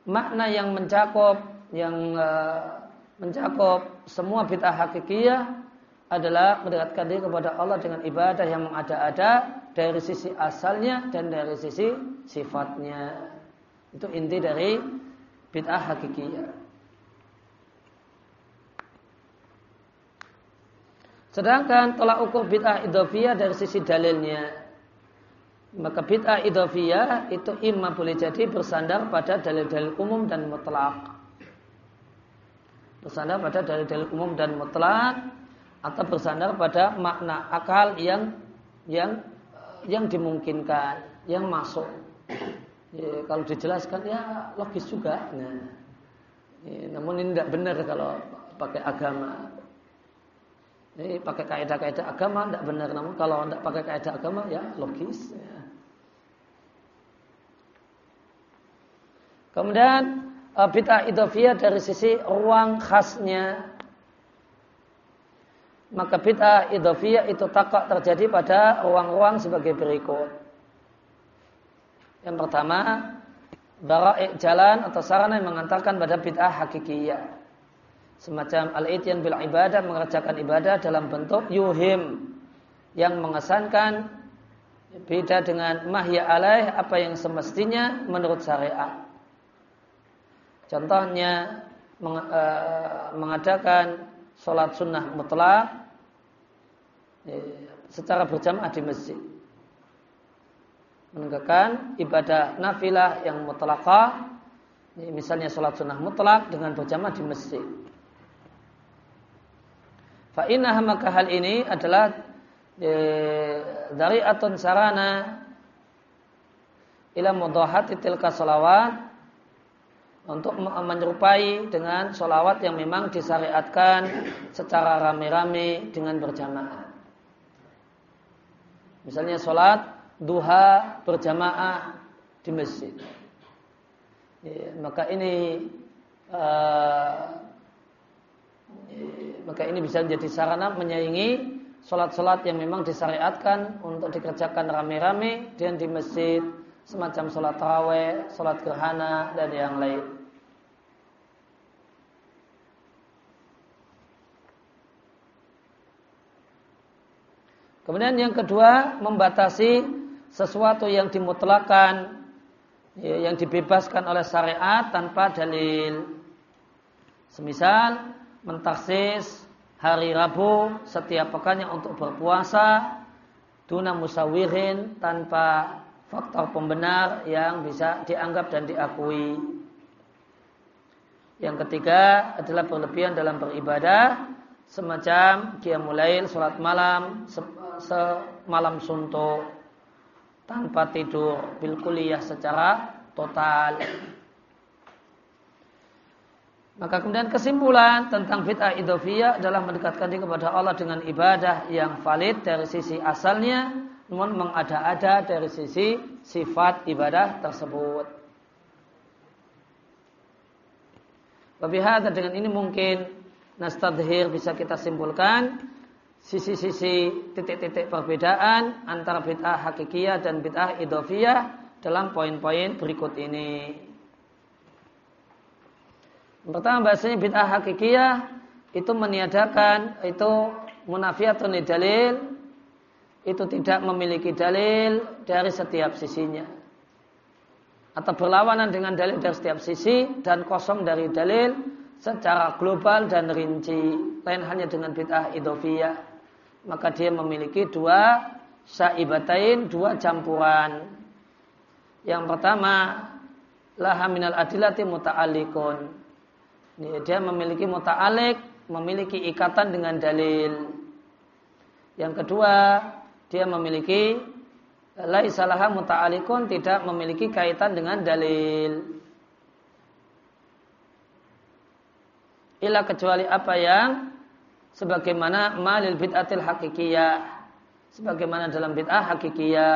S1: makna yang mencakup yang uh, mencakup semua bid'ah hakikiyah adalah mendekatkan diri kepada Allah dengan ibadah yang mengada-ada dari sisi asalnya dan dari sisi sifatnya. Itu inti dari bid'ah hakikiyah. Sedangkan tolak ukur bid'ah idofiyah dari sisi dalilnya. Maka bid'ah idofiyah itu imam boleh jadi bersandar pada dalil-dalil umum dan mutlak. Bersandar pada dalil-dalil umum dan mutlak atau bersandar pada makna akal yang yang yang dimungkinkan, yang masuk. Ya, kalau dijelaskan ya logis juga. Nah, ya, namun ini tidak benar kalau pakai agama. Ini pakai kaidah-kaidah agama tidak benar. Namun kalau tidak pakai kaidah agama ya logis. Ya. Kemudian eh, bid'ah idofiyah dari sisi ruang khasnya maka bid'ah idhofiyah itu takak terjadi pada ruang-ruang sebagai berikut. Yang pertama, bara'i jalan atau sarana yang mengantarkan pada bid'ah hakikiyah. semacam al-ityan bil ibadah mengerjakan ibadah dalam bentuk yuhim yang mengesankan beda dengan mahya alaih apa yang semestinya menurut syariat. Contohnya eh, mengadakan sholat sunnah mutlak secara berjamaah di masjid. Menegakkan ibadah nafilah yang mutlakah, misalnya sholat sunnah mutlak dengan berjamaah di masjid. Fa'inah maka hal ini adalah e, dari atun sarana ila mudahati tilka salawat untuk menyerupai dengan solawat yang memang disyariatkan secara rame-rame dengan berjamaah. Misalnya sholat duha berjamaah di masjid. Ya, maka ini uh, maka ini bisa menjadi sarana menyaingi sholat-sholat yang memang disyariatkan untuk dikerjakan rame-rame dan di masjid semacam sholat taraweh, sholat gerhana dan yang lain. Kemudian yang kedua membatasi sesuatu yang dimutlakan ya, yang dibebaskan oleh syariat tanpa dalil. Semisal mentaksis hari Rabu setiap pekannya untuk berpuasa tuna musawirin tanpa faktor pembenar yang bisa dianggap dan diakui. Yang ketiga adalah berlebihan dalam beribadah semacam qiyamul salat malam, semalam suntuk tanpa tidur bil kuliah secara total. Maka kemudian kesimpulan tentang bid'ah idofiyah adalah mendekatkan diri kepada Allah dengan ibadah yang valid dari sisi asalnya, namun mengada-ada dari sisi sifat ibadah tersebut. Wabihada dengan ini mungkin nastadhir bisa kita simpulkan sisi-sisi titik-titik perbedaan antara bid'ah hakikiyah dan bid'ah idofiyah dalam poin-poin berikut ini. Yang pertama bahasanya bid'ah hakikiyah itu meniadakan itu munafiatun dalil itu tidak memiliki dalil dari setiap sisinya. Atau berlawanan dengan dalil dari setiap sisi dan kosong dari dalil secara global dan rinci. Lain hanya dengan bid'ah idofiyah maka dia memiliki dua saibatain dua campuran yang pertama laha minal adilati muta'alikun dia memiliki muta'alik, memiliki ikatan dengan dalil. Yang kedua, dia memiliki laisalaha muta'alikun tidak memiliki kaitan dengan dalil. Ila kecuali apa yang sebagaimana malil bid'atil hakikiyah sebagaimana dalam bid'ah hakikiyah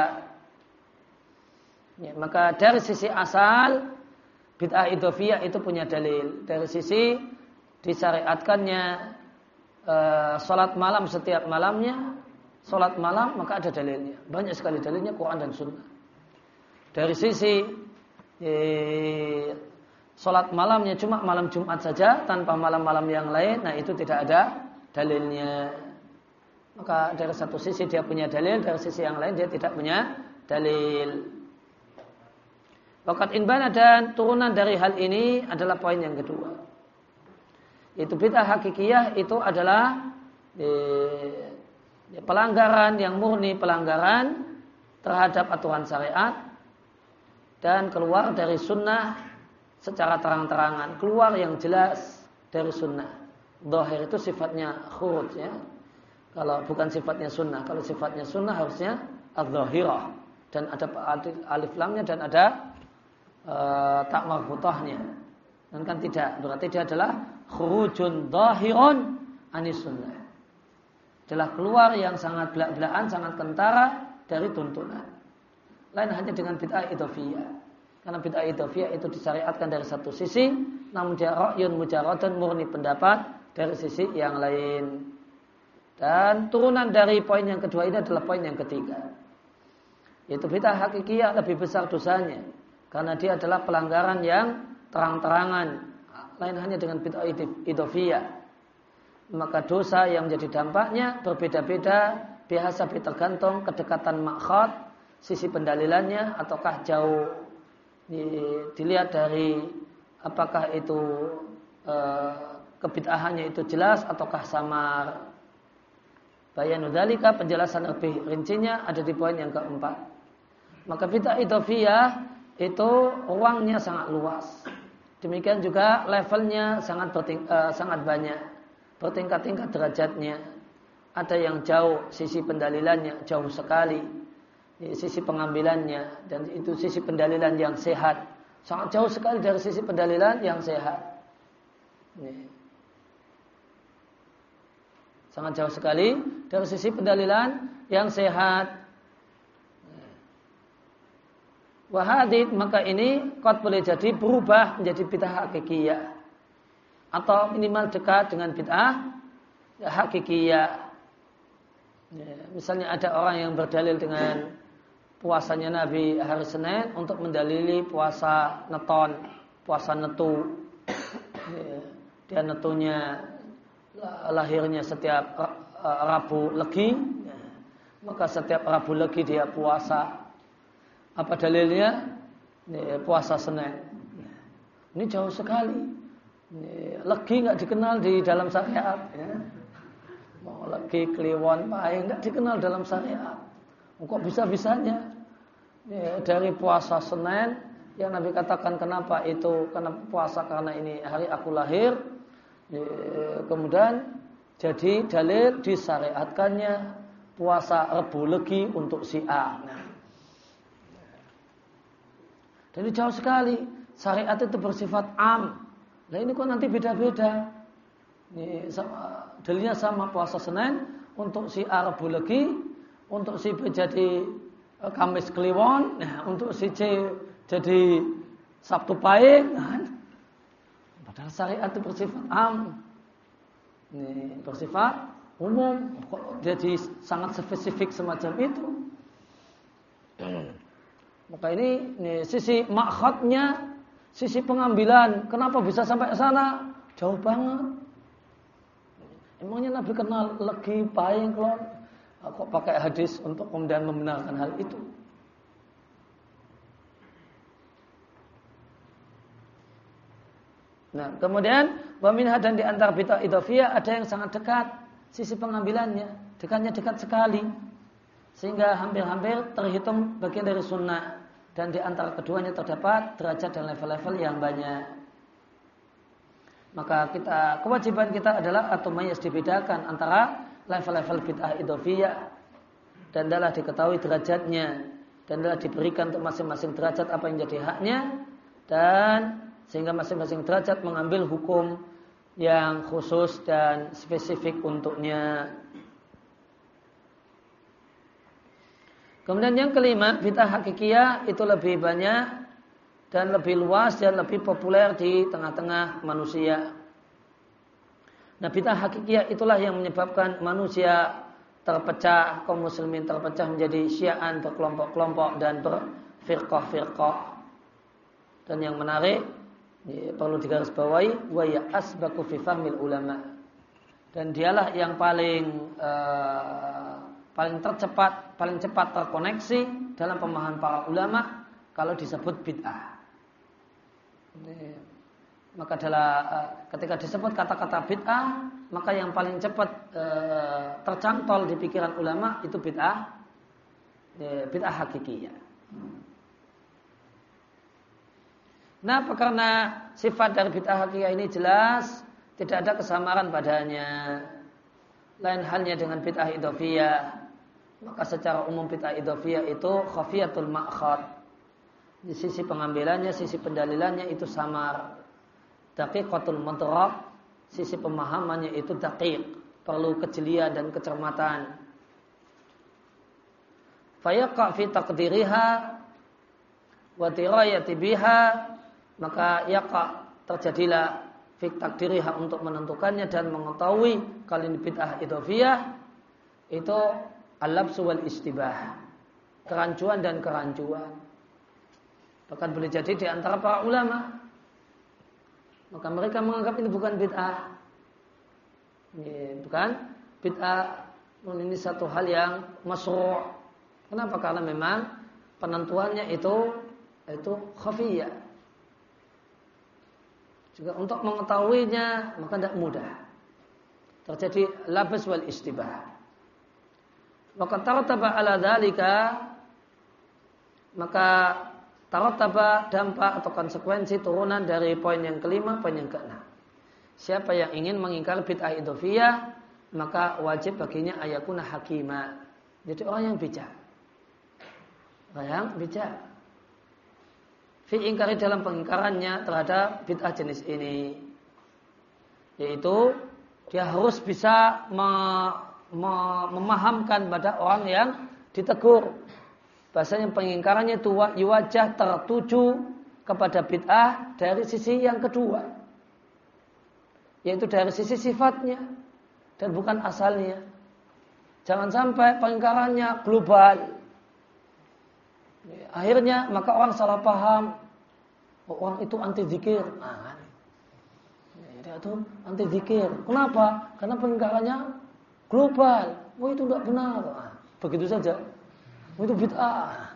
S1: ya, maka dari sisi asal bid'ah idofiyah itu punya dalil. Dari sisi disyariatkannya e, salat malam setiap malamnya salat malam maka ada dalilnya. Banyak sekali dalilnya Quran dan Sunnah. Dari sisi e, salat malamnya cuma malam Jumat saja tanpa malam-malam yang lain nah itu tidak ada dalilnya maka dari satu sisi dia punya dalil dari sisi yang lain dia tidak punya dalil Wakat inbana dan turunan dari hal ini adalah poin yang kedua. Itu bid'ah hakikiyah itu adalah eh, pelanggaran yang murni pelanggaran terhadap aturan syariat dan keluar dari sunnah secara terang-terangan keluar yang jelas dari sunnah. Dohir itu sifatnya khurut ya. Kalau bukan sifatnya sunnah, kalau sifatnya sunnah harusnya al-zahirah dan ada alif lamnya dan ada uh, tak. Dan kan tidak, berarti dia adalah khurujun dahirun anis sunnah. Adalah keluar yang sangat belak-belakan, sangat kentara dari tuntunan. Lain hanya dengan bid'ah idofiyah. Karena bid'ah idofiyah itu disyariatkan dari satu sisi, namun dia ra'yun mujaradun murni pendapat dari sisi yang lain. Dan turunan dari poin yang kedua ini adalah poin yang ketiga. Yaitu bid'ah hakikiyah lebih besar dosanya. Karena dia adalah pelanggaran yang terang-terangan lain hanya dengan bid'ah idofiyah. Maka dosa yang menjadi dampaknya berbeda-beda, biasa tergantung kedekatan makhot, sisi pendalilannya, ataukah jauh dilihat dari apakah itu e, kebid'ahannya itu jelas ataukah samar. Bayanu dalika penjelasan lebih rincinya ada di poin yang keempat. Maka bid'ah idofiyah itu ruangnya sangat luas. Demikian juga levelnya sangat berting, uh, sangat banyak, bertingkat-tingkat derajatnya. Ada yang jauh sisi pendalilannya jauh sekali, sisi pengambilannya dan itu sisi pendalilan yang sehat. Sangat jauh sekali dari sisi pendalilan yang sehat. Sangat jauh sekali dari sisi pendalilan yang sehat. Wahadid maka ini kot boleh jadi berubah menjadi bid'ah hakikiyah atau minimal dekat dengan bid'ah hakikiyah. Ya, misalnya ada orang yang berdalil dengan puasanya Nabi hari Senin untuk mendalili puasa neton, puasa netu. Ya, dia netunya lahirnya setiap Rabu Legi, maka setiap Rabu Legi dia puasa apa dalilnya? Ini, puasa Senin. Ini jauh sekali. Ini, legi nggak dikenal di dalam syariat. Ya. Mau legi, kliwon, paling nggak dikenal dalam syariat. Kok bisa-bisanya? Ya, dari puasa Senin yang Nabi katakan kenapa itu karena puasa karena ini hari aku lahir. Ya, kemudian jadi dalil disyariatkannya puasa Rebu Legi untuk si A. Nah, ini jauh sekali. Syariat itu bersifat am. Nah ini kok nanti beda-beda. Ini sama, dalilnya sama puasa Senin untuk si Arab lagi, untuk si B jadi uh, Kamis Kliwon, nah, untuk si C jadi Sabtu Pahing. Nah, padahal syariat itu bersifat am. Ini bersifat umum. Jadi sangat spesifik semacam itu? Maka ini, ini sisi makhotnya, sisi pengambilan. Kenapa bisa sampai ke sana? Jauh banget. Emangnya Nabi kenal lagi paling kalau kok pakai hadis untuk kemudian membenarkan hal itu? Nah, kemudian waminha dan di antara bid'ah idofiyah ada yang sangat dekat sisi pengambilannya, dekatnya dekat sekali. Sehingga hampir-hampir terhitung bagian dari sunnah. Dan di antara keduanya terdapat derajat dan level-level yang banyak. Maka kita kewajiban kita adalah atau mayas dibedakan antara level-level bid'ah idofiyah dan adalah diketahui derajatnya. Dan adalah diberikan untuk masing-masing derajat apa yang jadi haknya. Dan sehingga masing-masing derajat mengambil hukum yang khusus dan spesifik untuknya. Kemudian yang kelima, bid'ah hakikiyah itu lebih banyak dan lebih luas dan lebih populer di tengah-tengah manusia. Nah, bid'ah hakikiyah itulah yang menyebabkan manusia terpecah, kaum muslimin terpecah menjadi syiaan berkelompok-kelompok dan berfirqah-firqah. Dan yang menarik, ya, perlu digarisbawahi, wa ya asbaku fi fahmil ulama. Dan dialah yang paling uh, paling tercepat, paling cepat terkoneksi dalam pemahaman para ulama kalau disebut bid'ah. Maka adalah eh, ketika disebut kata-kata bid'ah, maka yang paling cepat eh, tercantol di pikiran ulama itu bid'ah, bid'ah hakikiyah. Nah, karena sifat dari bid'ah ini jelas, tidak ada kesamaran padanya. Lain halnya dengan bid'ah idofiyah maka secara umum bid'ah idofiyah itu khafiyatul ma'khad. Di sisi pengambilannya, sisi pendalilannya itu samar. Daqiqatul mudrab, sisi pemahamannya itu daqiq, perlu kejelian dan kecermatan. Fayaqa fi taqdiriha wa dirayati biha, maka yaqa terjadilah fi takdiriha untuk menentukannya dan mengetahui kali ini bid'ah idofiyah itu Al-labsu wal istibah. Kerancuan dan kerancuan. Bahkan boleh jadi di antara para ulama. Maka mereka menganggap ini bukan bid'ah. bukan bid'ah. Ini satu hal yang masuk. Kenapa? Karena memang penentuannya itu itu khafiyah. Juga untuk mengetahuinya maka tidak mudah. Terjadi labas wal istibah. Maka tarataba ala dalika maka tarataba dampak atau konsekuensi turunan dari poin yang kelima, poin yang keenam. Siapa yang ingin mengingkar bid'ah idofiyah maka wajib baginya ayakuna hakimah. Jadi orang yang bijak. Orang yang bijak. Fi ingkari dalam pengingkarannya terhadap bid'ah jenis ini. Yaitu dia harus bisa me, me, memahamkan pada orang yang ditegur. Bahasanya pengingkarannya itu wajah tertuju kepada bid'ah dari sisi yang kedua. Yaitu dari sisi sifatnya dan bukan asalnya. Jangan sampai pengingkarannya global. Akhirnya maka orang salah paham. Oh, orang itu anti zikir. Nah, dia itu anti zikir. Kenapa? Karena pengingkarannya global. Oh itu tidak benar. Nah, begitu saja. Oh, itu bid'ah.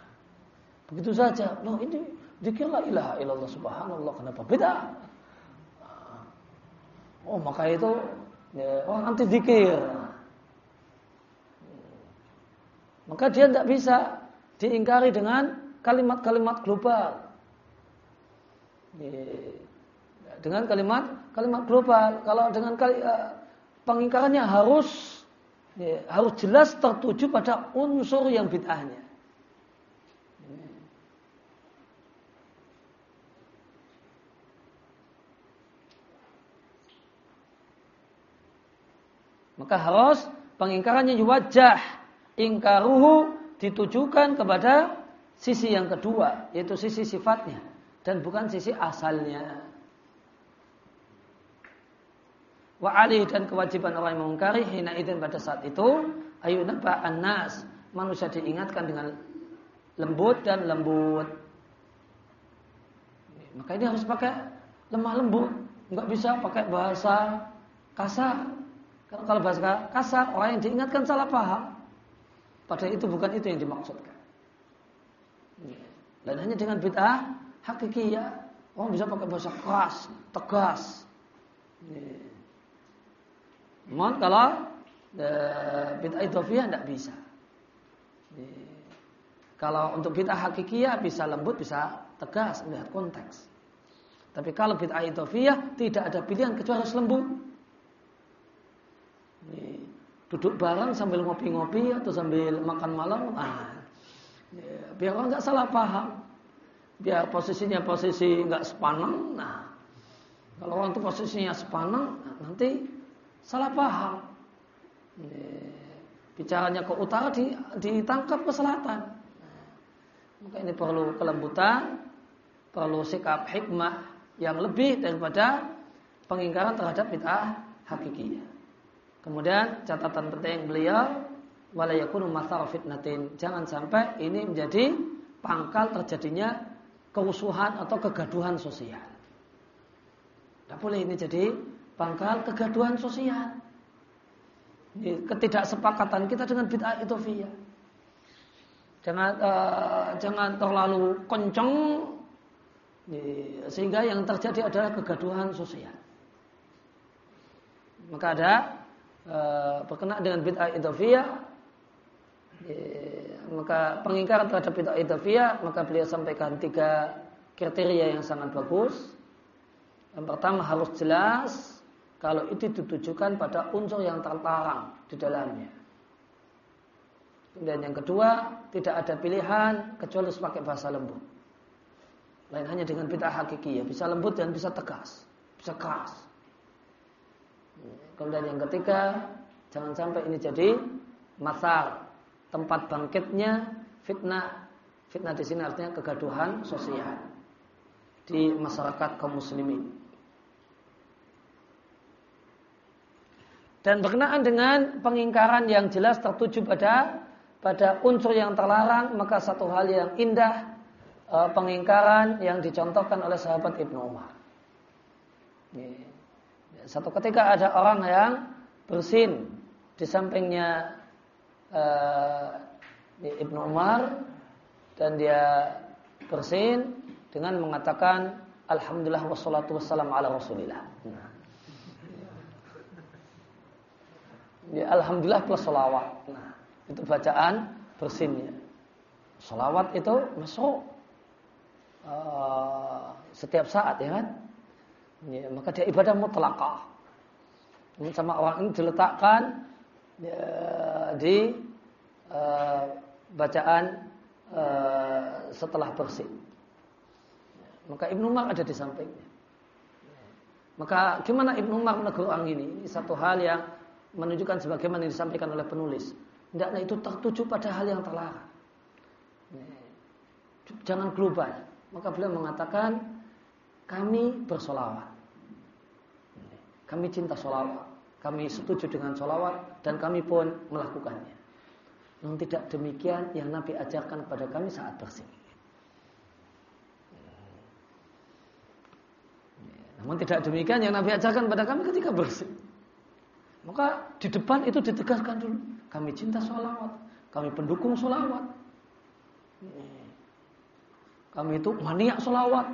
S1: Begitu saja. Loh ini zikirlah ilaha illallah subhanallah. Kenapa bid'ah? Oh maka itu ya, orang anti zikir. Maka dia tidak bisa diingkari dengan kalimat-kalimat global. Dengan kalimat kalimat global. Kalau dengan kali, uh, pengingkarannya harus ya, harus jelas tertuju pada unsur yang bid'ahnya. Maka harus pengingkarannya wajah ingkaruhu ditujukan kepada sisi yang kedua, yaitu sisi sifatnya dan bukan sisi asalnya. Wa alih dan kewajiban orang yang mengingkari hina idin pada saat itu ayu naba nas manusia diingatkan dengan lembut dan lembut. Maka ini harus pakai lemah lembut, nggak bisa pakai bahasa kasar. Kalau bahasa kasar orang yang diingatkan salah paham. Padahal itu bukan itu yang dimaksudkan. Dan hanya dengan bid'ah hakiki ya orang bisa pakai bahasa keras, tegas. Namun kalau e, bid'ah idofiyah tidak bisa. Kalau untuk bid'ah hakikiyah bisa lembut, bisa tegas melihat konteks. Tapi kalau bid'ah idofiyah tidak ada pilihan kecuali harus lembut duduk bareng sambil ngopi-ngopi atau sambil makan malam, ah, biar orang nggak salah paham, biar posisinya posisi nggak sepanang. Nah, kalau orang itu posisinya sepanang, nah, nanti salah paham. Ya, bicaranya ke utara di, ditangkap ke selatan. Nah, maka ini perlu kelembutan, perlu sikap hikmah yang lebih daripada pengingkaran terhadap bid'ah hakikiyah. Kemudian catatan penting beliau wala yakunu fitnatin. Jangan sampai ini menjadi pangkal terjadinya kerusuhan atau kegaduhan sosial. Tidak boleh ini jadi pangkal kegaduhan sosial. Ketidaksepakatan kita dengan bid'ah itu via. Jangan uh, jangan terlalu kenceng sehingga yang terjadi adalah kegaduhan sosial. Maka ada berkenaan dengan bid'ah idhofiyah maka pengingkaran terhadap bid'ah idhofiyah maka beliau sampaikan tiga kriteria yang sangat bagus. Yang pertama harus jelas kalau itu ditujukan pada unsur yang terlarang di dalamnya. Dan yang kedua tidak ada pilihan kecuali pakai bahasa lembut. Lain hanya dengan bid'ah hakiki ya bisa lembut dan bisa tegas bisa keras Kemudian yang ketiga, jangan sampai ini jadi masal tempat bangkitnya fitnah. Fitnah di sini artinya kegaduhan sosial di masyarakat kaum muslimin. Dan berkenaan dengan pengingkaran yang jelas tertuju pada pada unsur yang terlarang, maka satu hal yang indah e, pengingkaran yang dicontohkan oleh sahabat Ibnu Umar. Satu ketika ada orang yang bersin di sampingnya uh, Ibnu Umar dan dia bersin dengan mengatakan Alhamdulillah wassalatu wassalamu ala rasulillah. Nah. Ya, Alhamdulillah plus salawat. Nah, itu bacaan bersinnya. Salawat itu masuk uh, setiap saat ya kan. Ya, maka dia ibadah mutlakah. Sama orang ini diletakkan ya, di uh, bacaan uh, setelah bersin. Maka Ibnu Umar ada di sampingnya. Maka gimana Ibnu Umar menegur orang ini? Ini satu hal yang menunjukkan sebagaimana yang disampaikan oleh penulis. Tidaklah itu tertuju pada hal yang terlarang. Jangan global. Maka beliau mengatakan kami bersolawat. Kami cinta solawat. Kami setuju dengan solawat dan kami pun melakukannya. Namun tidak demikian yang Nabi ajarkan kepada kami saat bersih. Namun tidak demikian yang Nabi ajarkan kepada kami ketika bersih. Maka di depan itu ditegaskan dulu. Kami cinta sholawat. Kami pendukung sholawat. Kami itu maniak sholawat.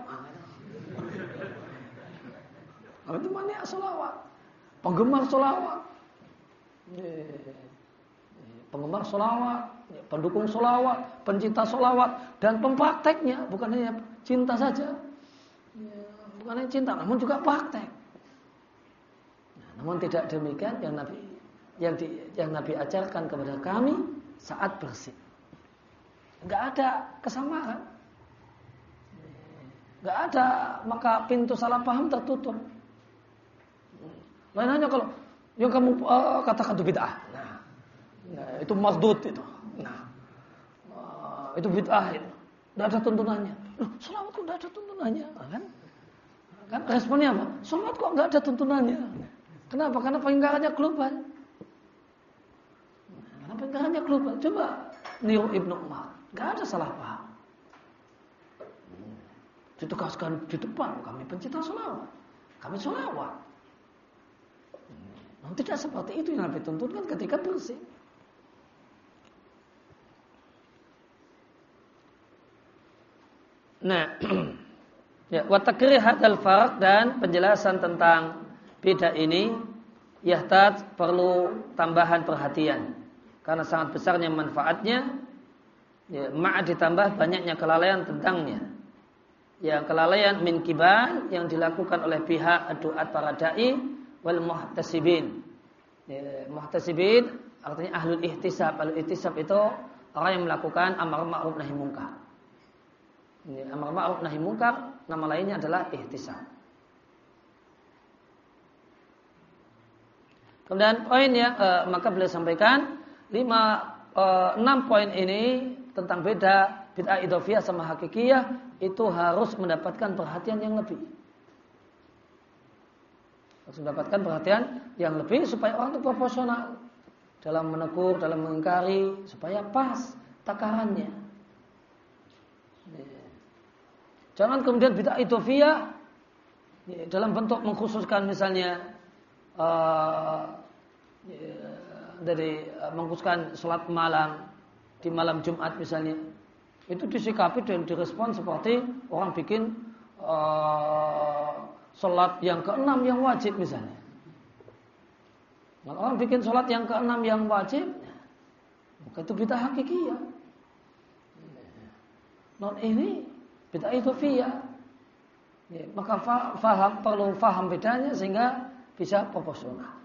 S1: Kami itu maniak sholawat. Penggemar sholawat. Penggemar sholawat. Pendukung sholawat. Pencinta sholawat. Dan pemprakteknya. Bukan hanya cinta saja. Bukan hanya cinta. Namun juga praktek. Namun tidak demikian yang Nabi yang di, yang Nabi ajarkan kepada kami saat bersih. Enggak ada kesamaan. Enggak ada maka pintu salah paham tertutup. Lain hanya kalau yang kamu uh, katakan itu bid'ah. Nah, nah itu mardut itu. Nah, uh, itu bid'ah itu. Tidak ada tuntunannya. Loh, kok tidak ada tuntunannya, kan? Kan responnya apa? Selawat kok nggak ada tuntunannya. Kenapa? Karena pengingkarannya global. Karena pengingkarannya global. Coba niru Ibnu Umar. Gak ada salah paham. Ditegaskan di depan kami pencinta sholawat. Kami sholawat. Nah, tidak seperti itu yang Nabi tuntunkan ketika bersih. Nah, [CLEARS THROAT] ya, watakri hadal farak dan penjelasan tentang beda ini yahtat perlu tambahan perhatian karena sangat besarnya manfaatnya ya, ma' ditambah banyaknya kelalaian tentangnya yang kelalaian min kiban yang dilakukan oleh pihak duat para dai wal muhtasibin. Ya, muhtasibin artinya ahlul ihtisab. Ahlul ihtisab itu orang yang melakukan amar ma'ruf nahi munkar ini amar ma'ruf nahi munkar nama lainnya adalah ihtisab. Kemudian poin yang uh, maka beliau sampaikan lima uh, enam poin ini tentang beda bid'ah idofiyah sama hakikiyah itu harus mendapatkan perhatian yang lebih. Harus mendapatkan perhatian yang lebih supaya orang itu proporsional dalam menegur, dalam mengingkari supaya pas takarannya. Jangan kemudian bid'ah idofiyah dalam bentuk mengkhususkan misalnya uh, dari uh, mengkhususkan sholat malam di malam Jumat misalnya itu disikapi dan direspon seperti orang bikin uh, sholat yang keenam yang wajib misalnya. Kalau orang bikin sholat yang keenam yang wajib, maka itu kita hakiki ya. Non ini kita itu via. Ya, maka faham perlu faham bedanya sehingga bisa proporsional.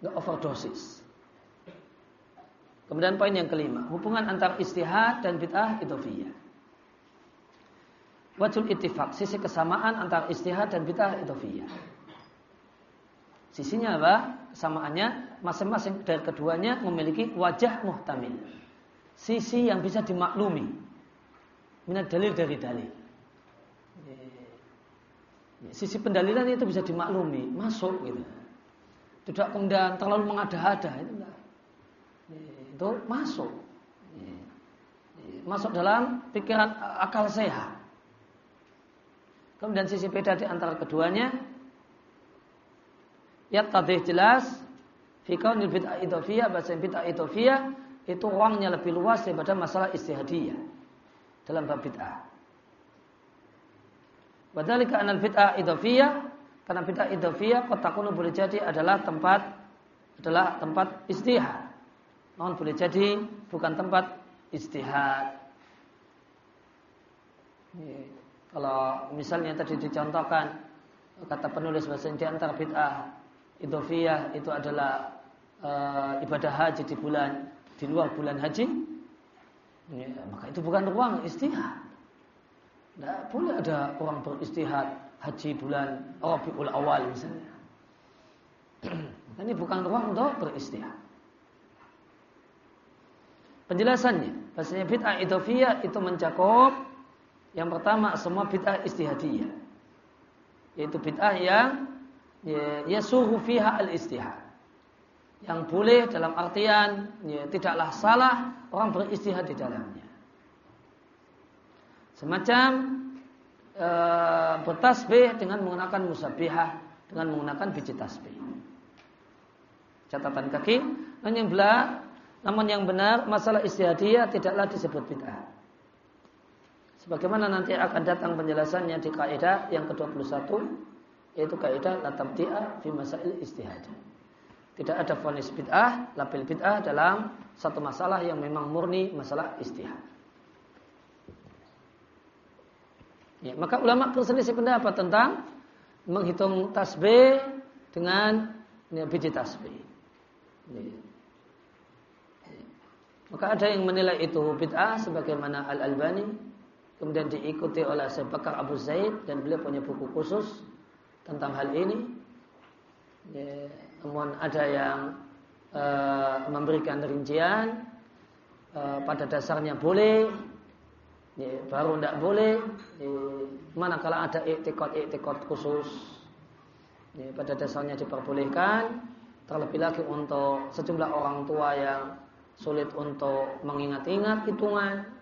S1: Nggak overdosis. Kemudian poin yang kelima, hubungan antara istihad dan bid'ah itu via. Wajul ittifaq, sisi kesamaan antara istihad dan bid'ah via. Sisinya apa? Kesamaannya masing-masing dari keduanya memiliki wajah muhtamil. Sisi yang bisa dimaklumi. Minat dalil dari dalil. Sisi pendalilan itu bisa dimaklumi, masuk gitu. Tidak kemudian terlalu mengada-ada itu enggak. Itu masuk. Masuk dalam pikiran akal sehat. Kemudian sisi beda di antara keduanya. Ya tadi jelas. Fikaunil bid'ah idofiyah. Bahasa bid'ah idofiyah. Itu ruangnya lebih luas daripada masalah istihadiyah. Dalam bab bid'ah. Wadhalika anal bid'ah idofiyah. Karena bid'ah idofiyah. Kotakunu boleh jadi adalah tempat adalah tempat istihad. Namun boleh jadi bukan tempat istihad. Kalau misalnya tadi dicontohkan kata penulis bahasa di antara bid'ah idofiyah itu adalah e, ibadah haji di bulan di luar bulan haji, ya, maka itu bukan ruang istihad. Tidak boleh ada orang beristihad haji bulan Rabiul Awal misalnya. [CLEARS THROAT] Ini bukan ruang untuk beristihad. Penjelasannya, bahasanya bid'ah idofiyah itu mencakup yang pertama semua bid'ah istihadiyah. Yaitu bid'ah yang ya, yasuhu fiha al-istihad. Yang boleh dalam artian ya, tidaklah salah orang beristihad di dalamnya. Semacam e, bertasbih dengan menggunakan musabihah dengan menggunakan biji tasbih. Catatan kaki, namun yang benar masalah istihadiyah tidaklah disebut bid'ah. Sebagaimana nanti akan datang penjelasannya di kaidah yang ke-21 yaitu kaidah la tabdi'a fi masail istihad. Tidak ada fonis bid'ah, label bid'ah dalam satu masalah yang memang murni masalah istihad. Ya, maka ulama berselisih pendapat tentang menghitung tasbih dengan ya, biji tasbih. Ya. Maka ada yang menilai itu bid'ah sebagaimana Al-Albani kemudian diikuti oleh Syekh Abu Zaid dan beliau punya buku khusus tentang hal ini. Ya, namun ada yang uh, memberikan rincian uh, pada dasarnya boleh, ya, baru tidak boleh. Ya, manakala ada iktikot-iktikot khusus, ya, pada dasarnya diperbolehkan. Terlebih lagi untuk sejumlah orang tua yang sulit untuk mengingat-ingat hitungan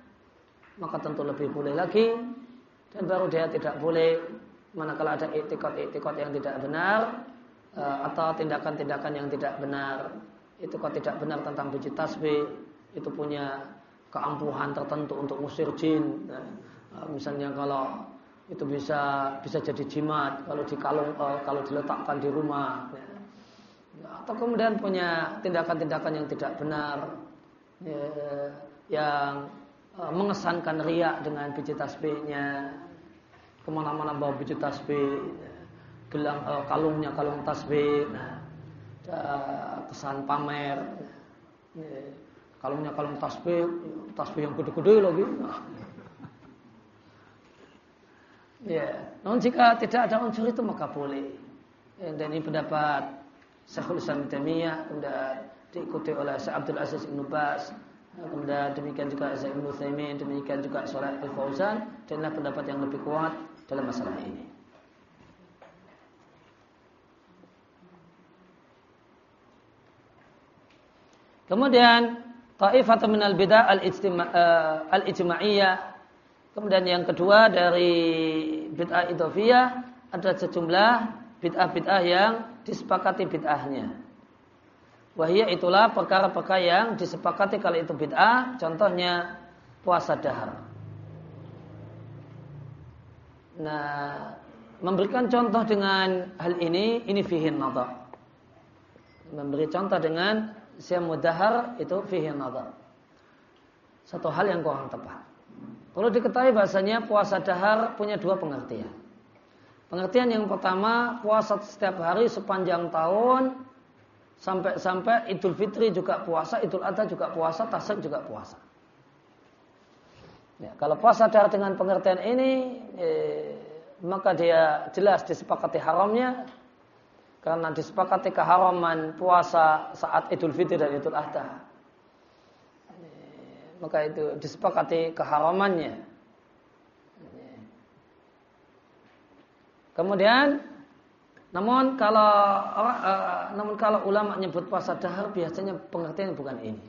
S1: maka tentu lebih boleh lagi. Dan baru dia tidak boleh manakala ada etikot-etikot yang tidak benar eh, atau tindakan-tindakan yang tidak benar. Itu kok tidak benar tentang biji tasbih itu punya keampuhan tertentu untuk musir jin. Nah, eh, misalnya kalau itu bisa bisa jadi jimat kalau dikalung uh, kalau diletakkan di rumah. Ya. atau kemudian punya tindakan-tindakan yang tidak benar ya, yang Eh, mengesankan riak dengan biji tasbihnya ke mana-mana bawa biji tasbih gelang uh, kalungnya kalung tasbih nah, kesan pamer kalungnya kalung tasbih tasbih yang gede-gede lagi [LAUGHS] ya namun jika tidak ada unsur itu maka boleh. Dan ini pendapat Syekhul Islam kemudian diikuti oleh Syekh Abdul Aziz Ibn Bas Kemudian demikian juga Zaid bin Utsaimin, demikian juga Saleh Al Fauzan adalah pendapat yang lebih kuat dalam masalah ini. Kemudian ta'ifatu minal bid'ah eh, al-ijma'iyah. Kemudian yang kedua dari bid'ah idhofiyah ada sejumlah bid'ah-bid'ah yang disepakati bid'ahnya. Wahia itulah perkara-perkara yang disepakati kalau itu bid'ah. Contohnya puasa dahar. Nah, memberikan contoh dengan hal ini, ini fihin nada. Memberi contoh dengan siam dahar itu fihin nada. Satu hal yang kurang tepat. Perlu diketahui bahasanya puasa dahar punya dua pengertian. Pengertian yang pertama, puasa setiap hari sepanjang tahun Sampai-sampai Idul Fitri juga puasa, Idul Adha juga puasa, Tasik juga puasa. Ya, kalau puasa dahar dengan pengertian ini, eh, maka dia jelas disepakati haramnya, karena disepakati keharaman puasa saat Idul Fitri dan Idul Adha. Eh, maka itu disepakati keharamannya. Eh, kemudian namun kalau uh, namun kalau ulama nyebut puasa dahar biasanya pengertiannya bukan ini.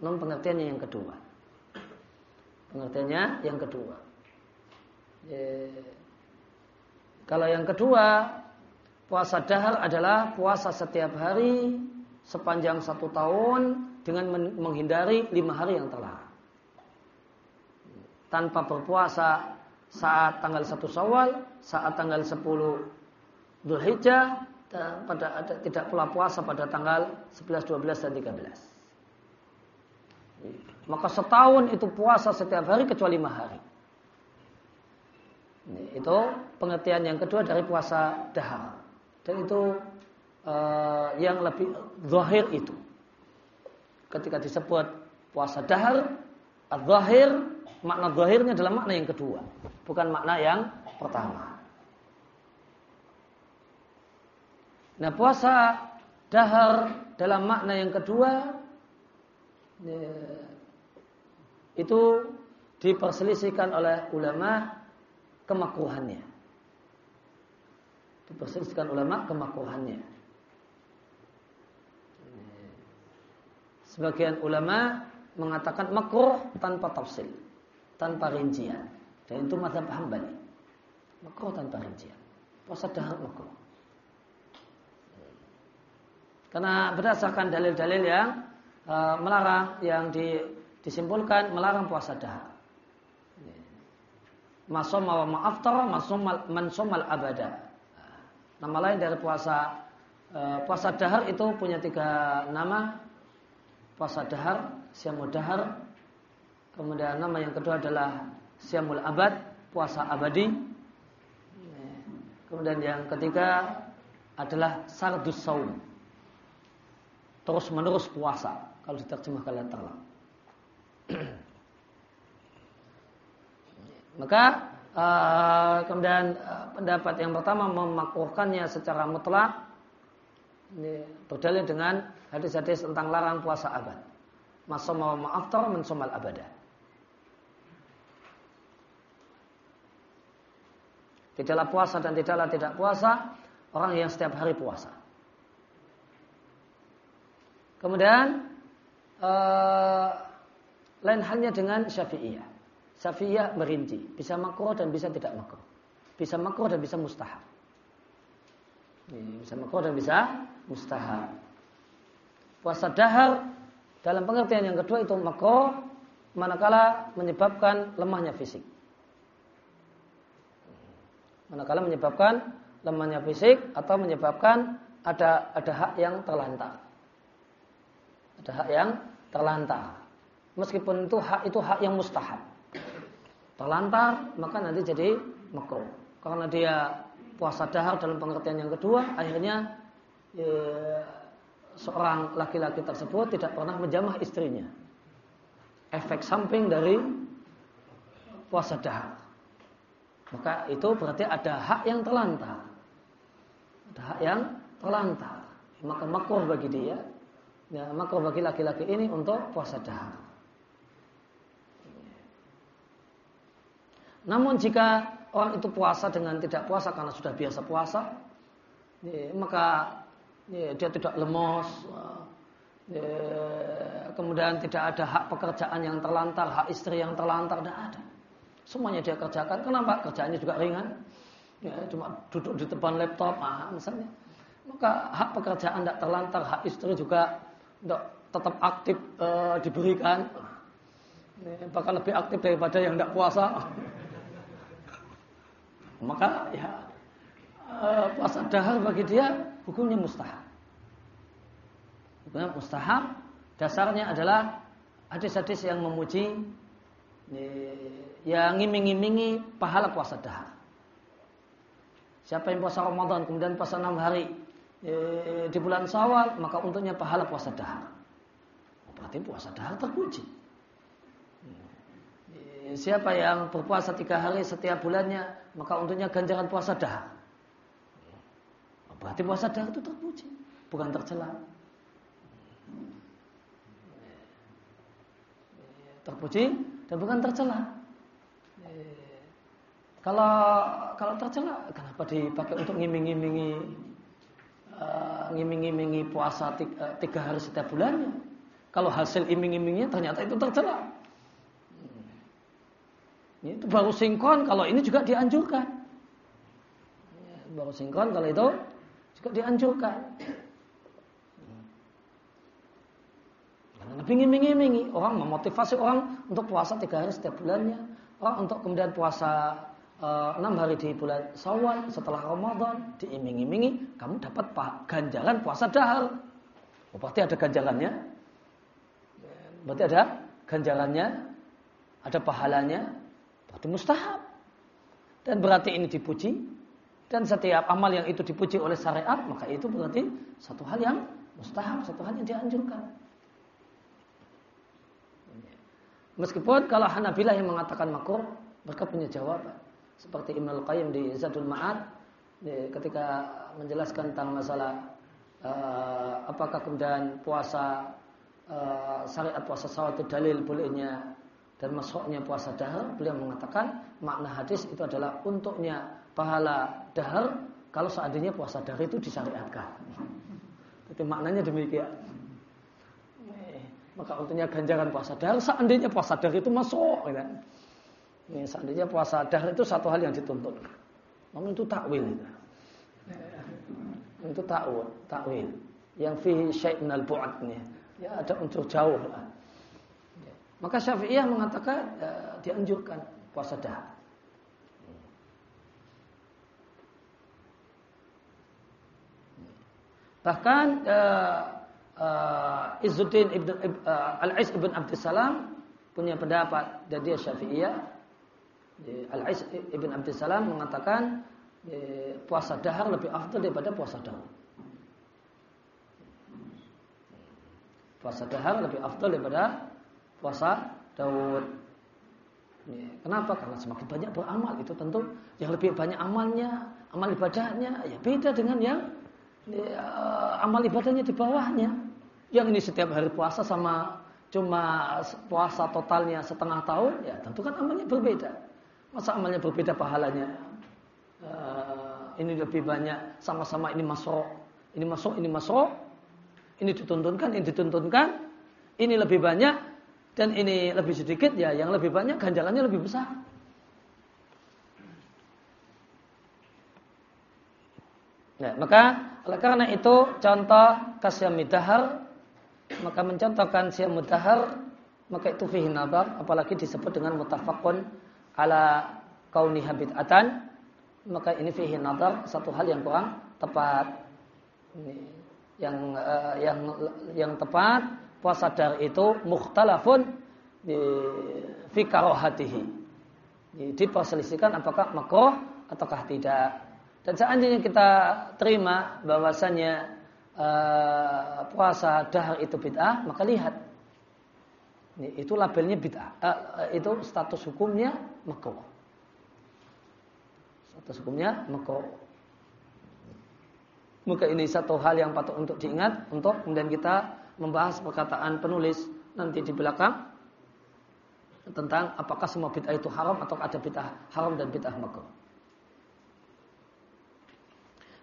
S1: Namun pengertiannya yang kedua. Pengertiannya yang kedua. Kalau yang kedua, puasa dahar adalah puasa setiap hari sepanjang satu tahun dengan menghindari lima hari yang telah. Tanpa berpuasa saat tanggal 1 Syawal, saat tanggal 10 Dzulhijjah, pada ada, tidak pula puasa pada tanggal 11, 12 dan 13. Maka setahun itu puasa setiap hari kecuali lima hari. Itu pengertian yang kedua dari puasa dahar. Dan itu uh, yang lebih zahir itu. Ketika disebut puasa dahar, zahir makna zahirnya adalah makna yang kedua, bukan makna yang pertama. Nah, puasa dahar dalam makna yang kedua ya, itu diperselisihkan oleh ulama kemakruhannya. Diperselisihkan ulama kemakruhannya. Sebagian ulama mengatakan makruh tanpa tafsil, tanpa rincian. Dan itu mazhab Hambali. Makruh tanpa rincian. Puasa dahar makruh. Karena berdasarkan dalil-dalil yang uh, melarang yang di, disimpulkan melarang puasa dahar. Masoma wa ma'aftara mansomal abada. Nama lain dari puasa e, puasa dahar itu punya tiga nama. Puasa dahar, siamul dahar. Kemudian nama yang kedua adalah siamul abad, puasa abadi. Kemudian yang ketiga adalah sardus saum. Terus menerus puasa kalau diterjemahkan letterlah. [CLEARS THROAT] Maka uh, kemudian uh, pendapat yang pertama memakruhkannya secara mutlak ini berdalil dengan hadis-hadis tentang larang puasa abad. Masoma ma'aftar mensomal abada. Tidaklah puasa dan tidaklah tidak puasa orang yang setiap hari puasa. Kemudian uh, lain halnya dengan syafi'iyah. Safiyah merinci, bisa makruh dan bisa tidak makruh. Bisa makruh dan bisa mustahab. Bisa makruh dan bisa mustahab. Puasa dahar dalam pengertian yang kedua itu makruh manakala menyebabkan lemahnya fisik. Manakala menyebabkan lemahnya fisik atau menyebabkan ada ada hak yang terlantar. Ada hak yang terlantar. Meskipun itu hak itu hak yang mustahab. Terlantar maka nanti jadi makruh. Karena dia puasa dahar dalam pengertian yang kedua akhirnya ya, seorang laki-laki tersebut tidak pernah menjamah istrinya. Efek samping dari puasa dahar. Maka itu berarti ada hak yang terlantar. Ada hak yang terlantar. Maka makruh bagi dia ya, makruh bagi laki-laki ini untuk puasa dahar Namun jika orang itu puasa dengan tidak puasa karena sudah biasa puasa, ya, maka ya, dia tidak lemos, ya, kemudian tidak ada hak pekerjaan yang terlantar, hak istri yang terlantar, tidak ada. Semuanya dia kerjakan. Kenapa? Kerjaannya juga ringan. Ya, cuma duduk di depan laptop, ah, misalnya. Maka hak pekerjaan tidak terlantar, hak istri juga tetap aktif e, diberikan. Bahkan lebih aktif daripada yang tidak puasa. Maka ya uh, puasa dahar bagi dia hukumnya mustahab. Hukumnya mustahab. Dasarnya adalah hadis-hadis yang memuji yang ngiming-ngimingi pahala puasa dahar. Siapa yang puasa Ramadan kemudian puasa enam hari di bulan Syawal maka untuknya pahala puasa dahar. Berarti puasa dahar terpuji. Siapa yang berpuasa tiga hari setiap bulannya, maka untuknya ganjaran puasa dahar. Berarti puasa dahar itu terpuji, bukan tercela. Terpuji dan bukan tercela. Kalau kalau tercela, kenapa dipakai untuk ngiming-ngimingi uh, ngiming-ngimingi puasa tiga, tiga hari setiap bulannya? Kalau hasil iming-imingnya ternyata itu tercela. Itu baru singkon, kalau ini juga dianjurkan. baru sinkron kalau itu juga dianjurkan. Nabi ngiming-ngimingi orang memotivasi orang untuk puasa tiga hari setiap bulannya, orang untuk kemudian puasa eh, enam hari di bulan Syawal setelah Ramadan diiming-imingi kamu dapat ganjaran puasa dahar. Oh, berarti ada ganjarannya. Berarti ada ganjarannya, ada pahalanya, berarti mustahab. Dan berarti ini dipuji. Dan setiap amal yang itu dipuji oleh syariat, maka itu berarti satu hal yang mustahab, satu hal yang dianjurkan. Meskipun kalau Hanabilah yang mengatakan makruh, mereka punya jawaban. Seperti Ibn Al-Qayyim di Zadul Ma'ad, ketika menjelaskan tentang masalah uh, apakah kemudian puasa uh, syariat puasa sawat itu dalil bolehnya dan masuknya puasa dahar, beliau mengatakan makna hadis itu adalah untuknya pahala dahar kalau seandainya puasa dahar itu disyariatkan. Jadi maknanya demikian. Eh, maka untuknya ganjaran puasa dahar seandainya puasa dahar itu masuk. Ya. Ini seandainya puasa dahar itu satu hal yang dituntut. Namun itu takwil. Itu takwil, takwil. Yang fi syait minal bu'ad Ya ada unsur jauh lah. Maka Syafi'iyah mengatakan ya, dianjurkan puasa dahar. Bahkan uh, uh, Izzuddin ibn, uh, Al-Is ibn Abdussalam punya pendapat dan dia Syafi'iyah. Al-Is ibn Abdussalam mengatakan puasa dahar lebih afdal daripada puasa Daud. Puasa dahar lebih afdal daripada puasa Daud. Ya, kenapa? Karena semakin banyak beramal itu tentu yang lebih banyak amalnya, amal ibadahnya ya beda dengan yang ya, amal ibadahnya di bawahnya. Yang ini setiap hari puasa sama cuma puasa totalnya setengah tahun, ya tentu kan amalnya berbeda. Masa amalnya berbeda pahalanya? Uh, ini lebih banyak sama-sama ini masuk, ini masuk, ini masuk, ini dituntunkan, ini dituntunkan, ini lebih banyak, dan ini lebih sedikit ya yang lebih banyak ganjalannya lebih besar. Nah, maka oleh karena itu contoh kasyamidahar maka mencontohkan siamudahar maka itu fihi nabar apalagi disebut dengan mutafakun ala kauni habitatan maka ini fihi nadar satu hal yang kurang tepat ini, yang uh, yang yang tepat puasa dar itu mukhtalafun fi karohatihi. Diperselisihkan apakah makruh ataukah tidak. Dan seandainya kita terima bahwasanya uh, puasa dahar itu bid'ah, maka lihat itu labelnya bid'ah. Uh, itu status hukumnya makruh. Status hukumnya makruh. Maka ini satu hal yang patut untuk diingat untuk kemudian kita membahas perkataan penulis nanti di belakang tentang apakah semua bid'ah itu haram atau ada bid'ah haram dan bid'ah makruh.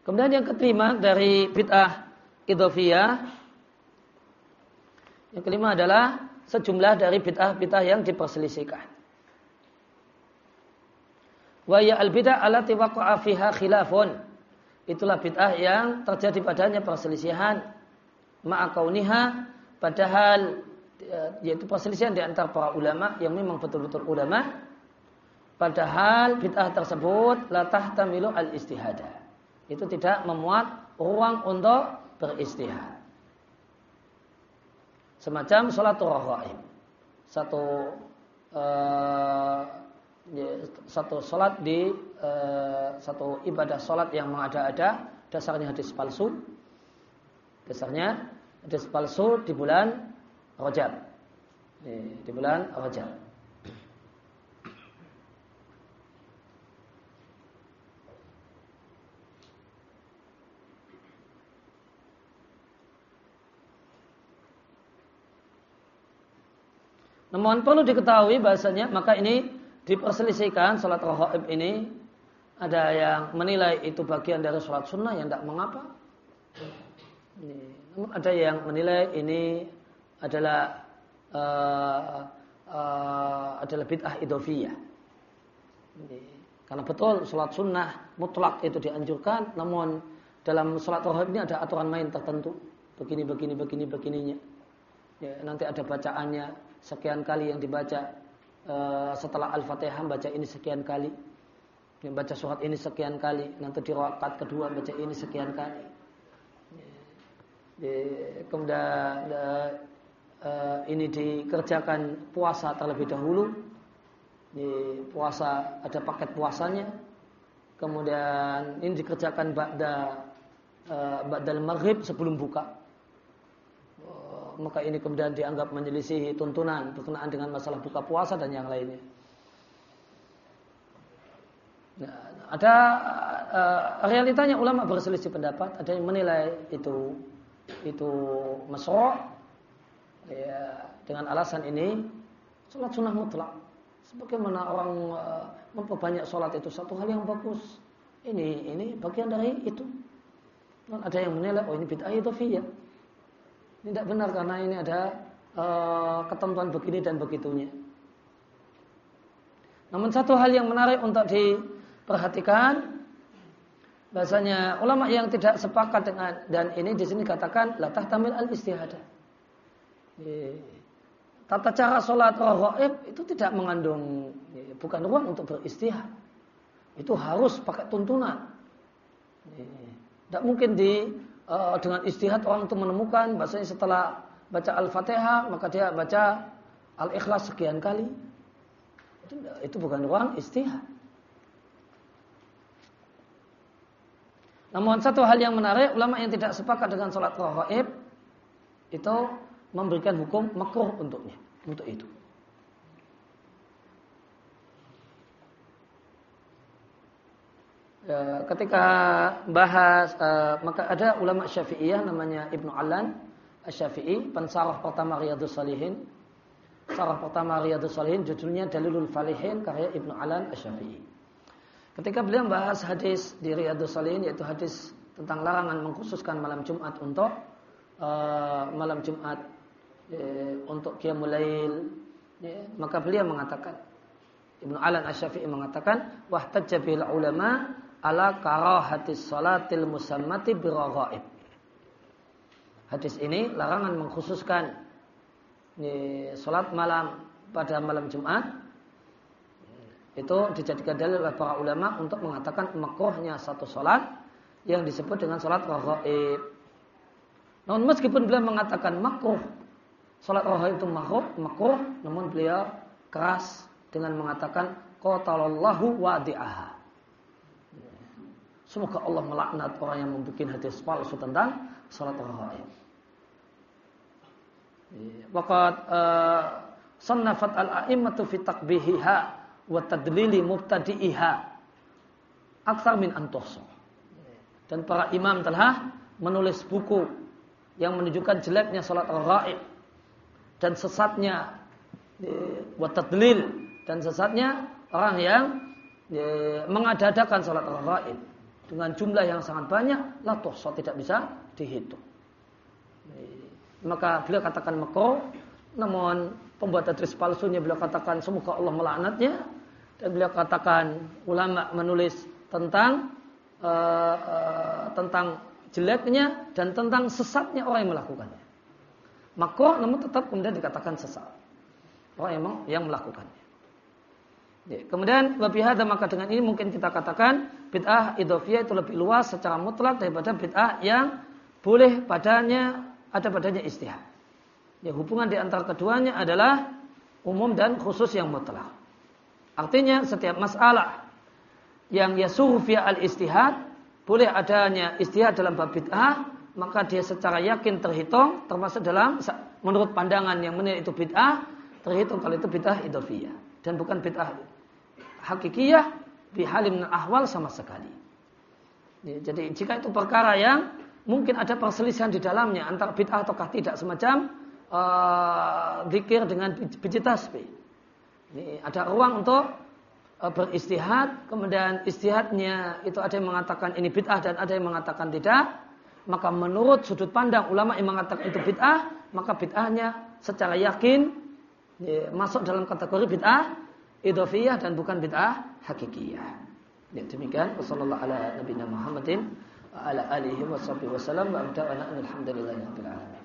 S1: Kemudian yang kelima dari bid'ah idhofiyah yang kelima adalah sejumlah dari bid'ah-bid'ah yang diperselisihkan. Wa ya al bid'ah allati waqa'a fiha khilafun. Itulah bid'ah yang terjadi padanya perselisihan ma'akauniha padahal eh, yaitu perselisihan di antara para ulama yang memang betul-betul ulama padahal bid'ah tersebut la tahtamilu al istihada itu tidak memuat ruang untuk beristihad semacam sholat rahaim satu uh, satu sholat di uh, satu ibadah sholat yang mengada-ada dasarnya hadis palsu dasarnya hadis palsu di bulan Rajab. Di bulan Rajab. Namun perlu diketahui bahasanya maka ini diperselisihkan sholat rohaib ini ada yang menilai itu bagian dari sholat sunnah yang tidak mengapa namun ada yang menilai ini adalah uh, uh, adalah bid'ah idofiyah. Karena betul sholat sunnah mutlak itu dianjurkan, namun dalam sholat rohib ini ada aturan main tertentu. Begini, begini, begini, begininya. Ya, nanti ada bacaannya sekian kali yang dibaca uh, setelah Al-Fatihah baca ini sekian kali. Ya, baca surat ini sekian kali. Nanti di rakaat kedua baca ini sekian kali. Kemudian uh, ini dikerjakan puasa terlebih dahulu. Di puasa ada paket puasanya. Kemudian ini dikerjakan ba'da uh, ba'dal maghrib sebelum buka maka ini kemudian dianggap menyelisihi tuntunan berkenaan dengan masalah buka puasa dan yang lainnya. Nah, ada uh, realitanya ulama berselisih pendapat, ada yang menilai itu itu masro ya, dengan alasan ini sholat sunnah mutlak. Sebagaimana orang uh, memperbanyak sholat itu satu hal yang bagus. Ini ini bagian dari itu. Dan ada yang menilai oh ini bid'ah ya. Ini tidak benar karena ini ada uh, ketentuan begini dan begitunya. Namun satu hal yang menarik untuk diperhatikan bahasanya ulama yang tidak sepakat dengan dan ini di sini katakan latah tamil al istihadah. Tata cara sholat rohaib itu tidak mengandung bukan ruang untuk beristihad. Itu harus pakai tuntunan. Tidak mungkin di uh, dengan istihad orang itu menemukan bahasanya setelah baca Al-Fatihah maka dia baca Al-Ikhlas sekian kali. Itu, itu bukan ruang istihad. Namun satu hal yang menarik, ulama yang tidak sepakat dengan sholat rahaib itu memberikan hukum makruh untuknya, untuk itu. Ya, ketika bahas uh, maka ada ulama Syafi'iyah namanya Ibnu Alan Asy-Syafi'i pensarah pertama Riyadhus Salihin. Sarah pertama Riyadhus Salihin judulnya Dalilul Falihin karya Ibnu Alan Asy-Syafi'i ketika beliau bahas hadis di Riyadhus Salihin yaitu hadis tentang larangan mengkhususkan malam Jumat untuk uh, malam Jumat uh, untuk qiyamul lail ya, maka beliau mengatakan Ibnu Alan Asy-Syafi'i mengatakan wahtajja bil ulama ala karahatis salatil musammati biraghaib. Hadis ini larangan mengkhususkan ini, salat malam pada malam Jumat itu dijadikan dalil oleh para ulama untuk mengatakan makruhnya satu salat yang disebut dengan salat raghaib. Namun meskipun beliau mengatakan makruh salat raghaib itu makruh, makruh namun beliau keras dengan mengatakan qatalallahu wadi'aha. Semoga Allah melaknat orang yang membuat hadis palsu tentang salat rahaib. Waqad uh, sannafat al-a'immatu fi takbihiha wa tadlili mubtadi'iha aksar min antuhsa. Dan para imam telah menulis buku yang menunjukkan jeleknya salat rahaib dan sesatnya wa tadlil dan sesatnya orang yang mengadakan salat rahaib dengan jumlah yang sangat banyak, la tuhsa tidak bisa dihitung. Maka beliau katakan makro, namun pembuat hadis palsunya beliau katakan semoga Allah melaknatnya dan beliau katakan ulama menulis tentang uh, uh, tentang jeleknya dan tentang sesatnya orang yang melakukannya. Makro namun tetap kemudian dikatakan sesat. Orang yang, yang melakukannya. Ya, kemudian wabihada maka dengan ini mungkin kita katakan bid'ah idofiyah itu lebih luas secara mutlak daripada bid'ah yang boleh padanya ada padanya istihad. Ya, hubungan di antara keduanya adalah umum dan khusus yang mutlak. Artinya setiap masalah yang yasuhu fiya al istihad boleh adanya istihad dalam bab bid'ah maka dia secara yakin terhitung termasuk dalam menurut pandangan yang menilai itu bid'ah terhitung kalau itu bid'ah idofiyah dan bukan bid'ah hakikiyah bihalim ahwal sama sekali. Ya, jadi jika itu perkara yang mungkin ada perselisihan di dalamnya antara bid'ah ataukah tidak semacam uh, zikir dengan biji tasbih. Ini ada ruang untuk uh, beristihad, kemudian istihadnya itu ada yang mengatakan ini bid'ah dan ada yang mengatakan tidak. Maka menurut sudut pandang ulama yang mengatakan itu bid'ah, maka bid'ahnya secara yakin ya, masuk dalam kategori bid'ah idofiyah dan bukan bid'ah hakikiyah. Ya demikian. Wassalamualaikum warahmatullahi wabarakatuh. Wa ala alihi wasallam wa alhamdulillahi rabbil alamin.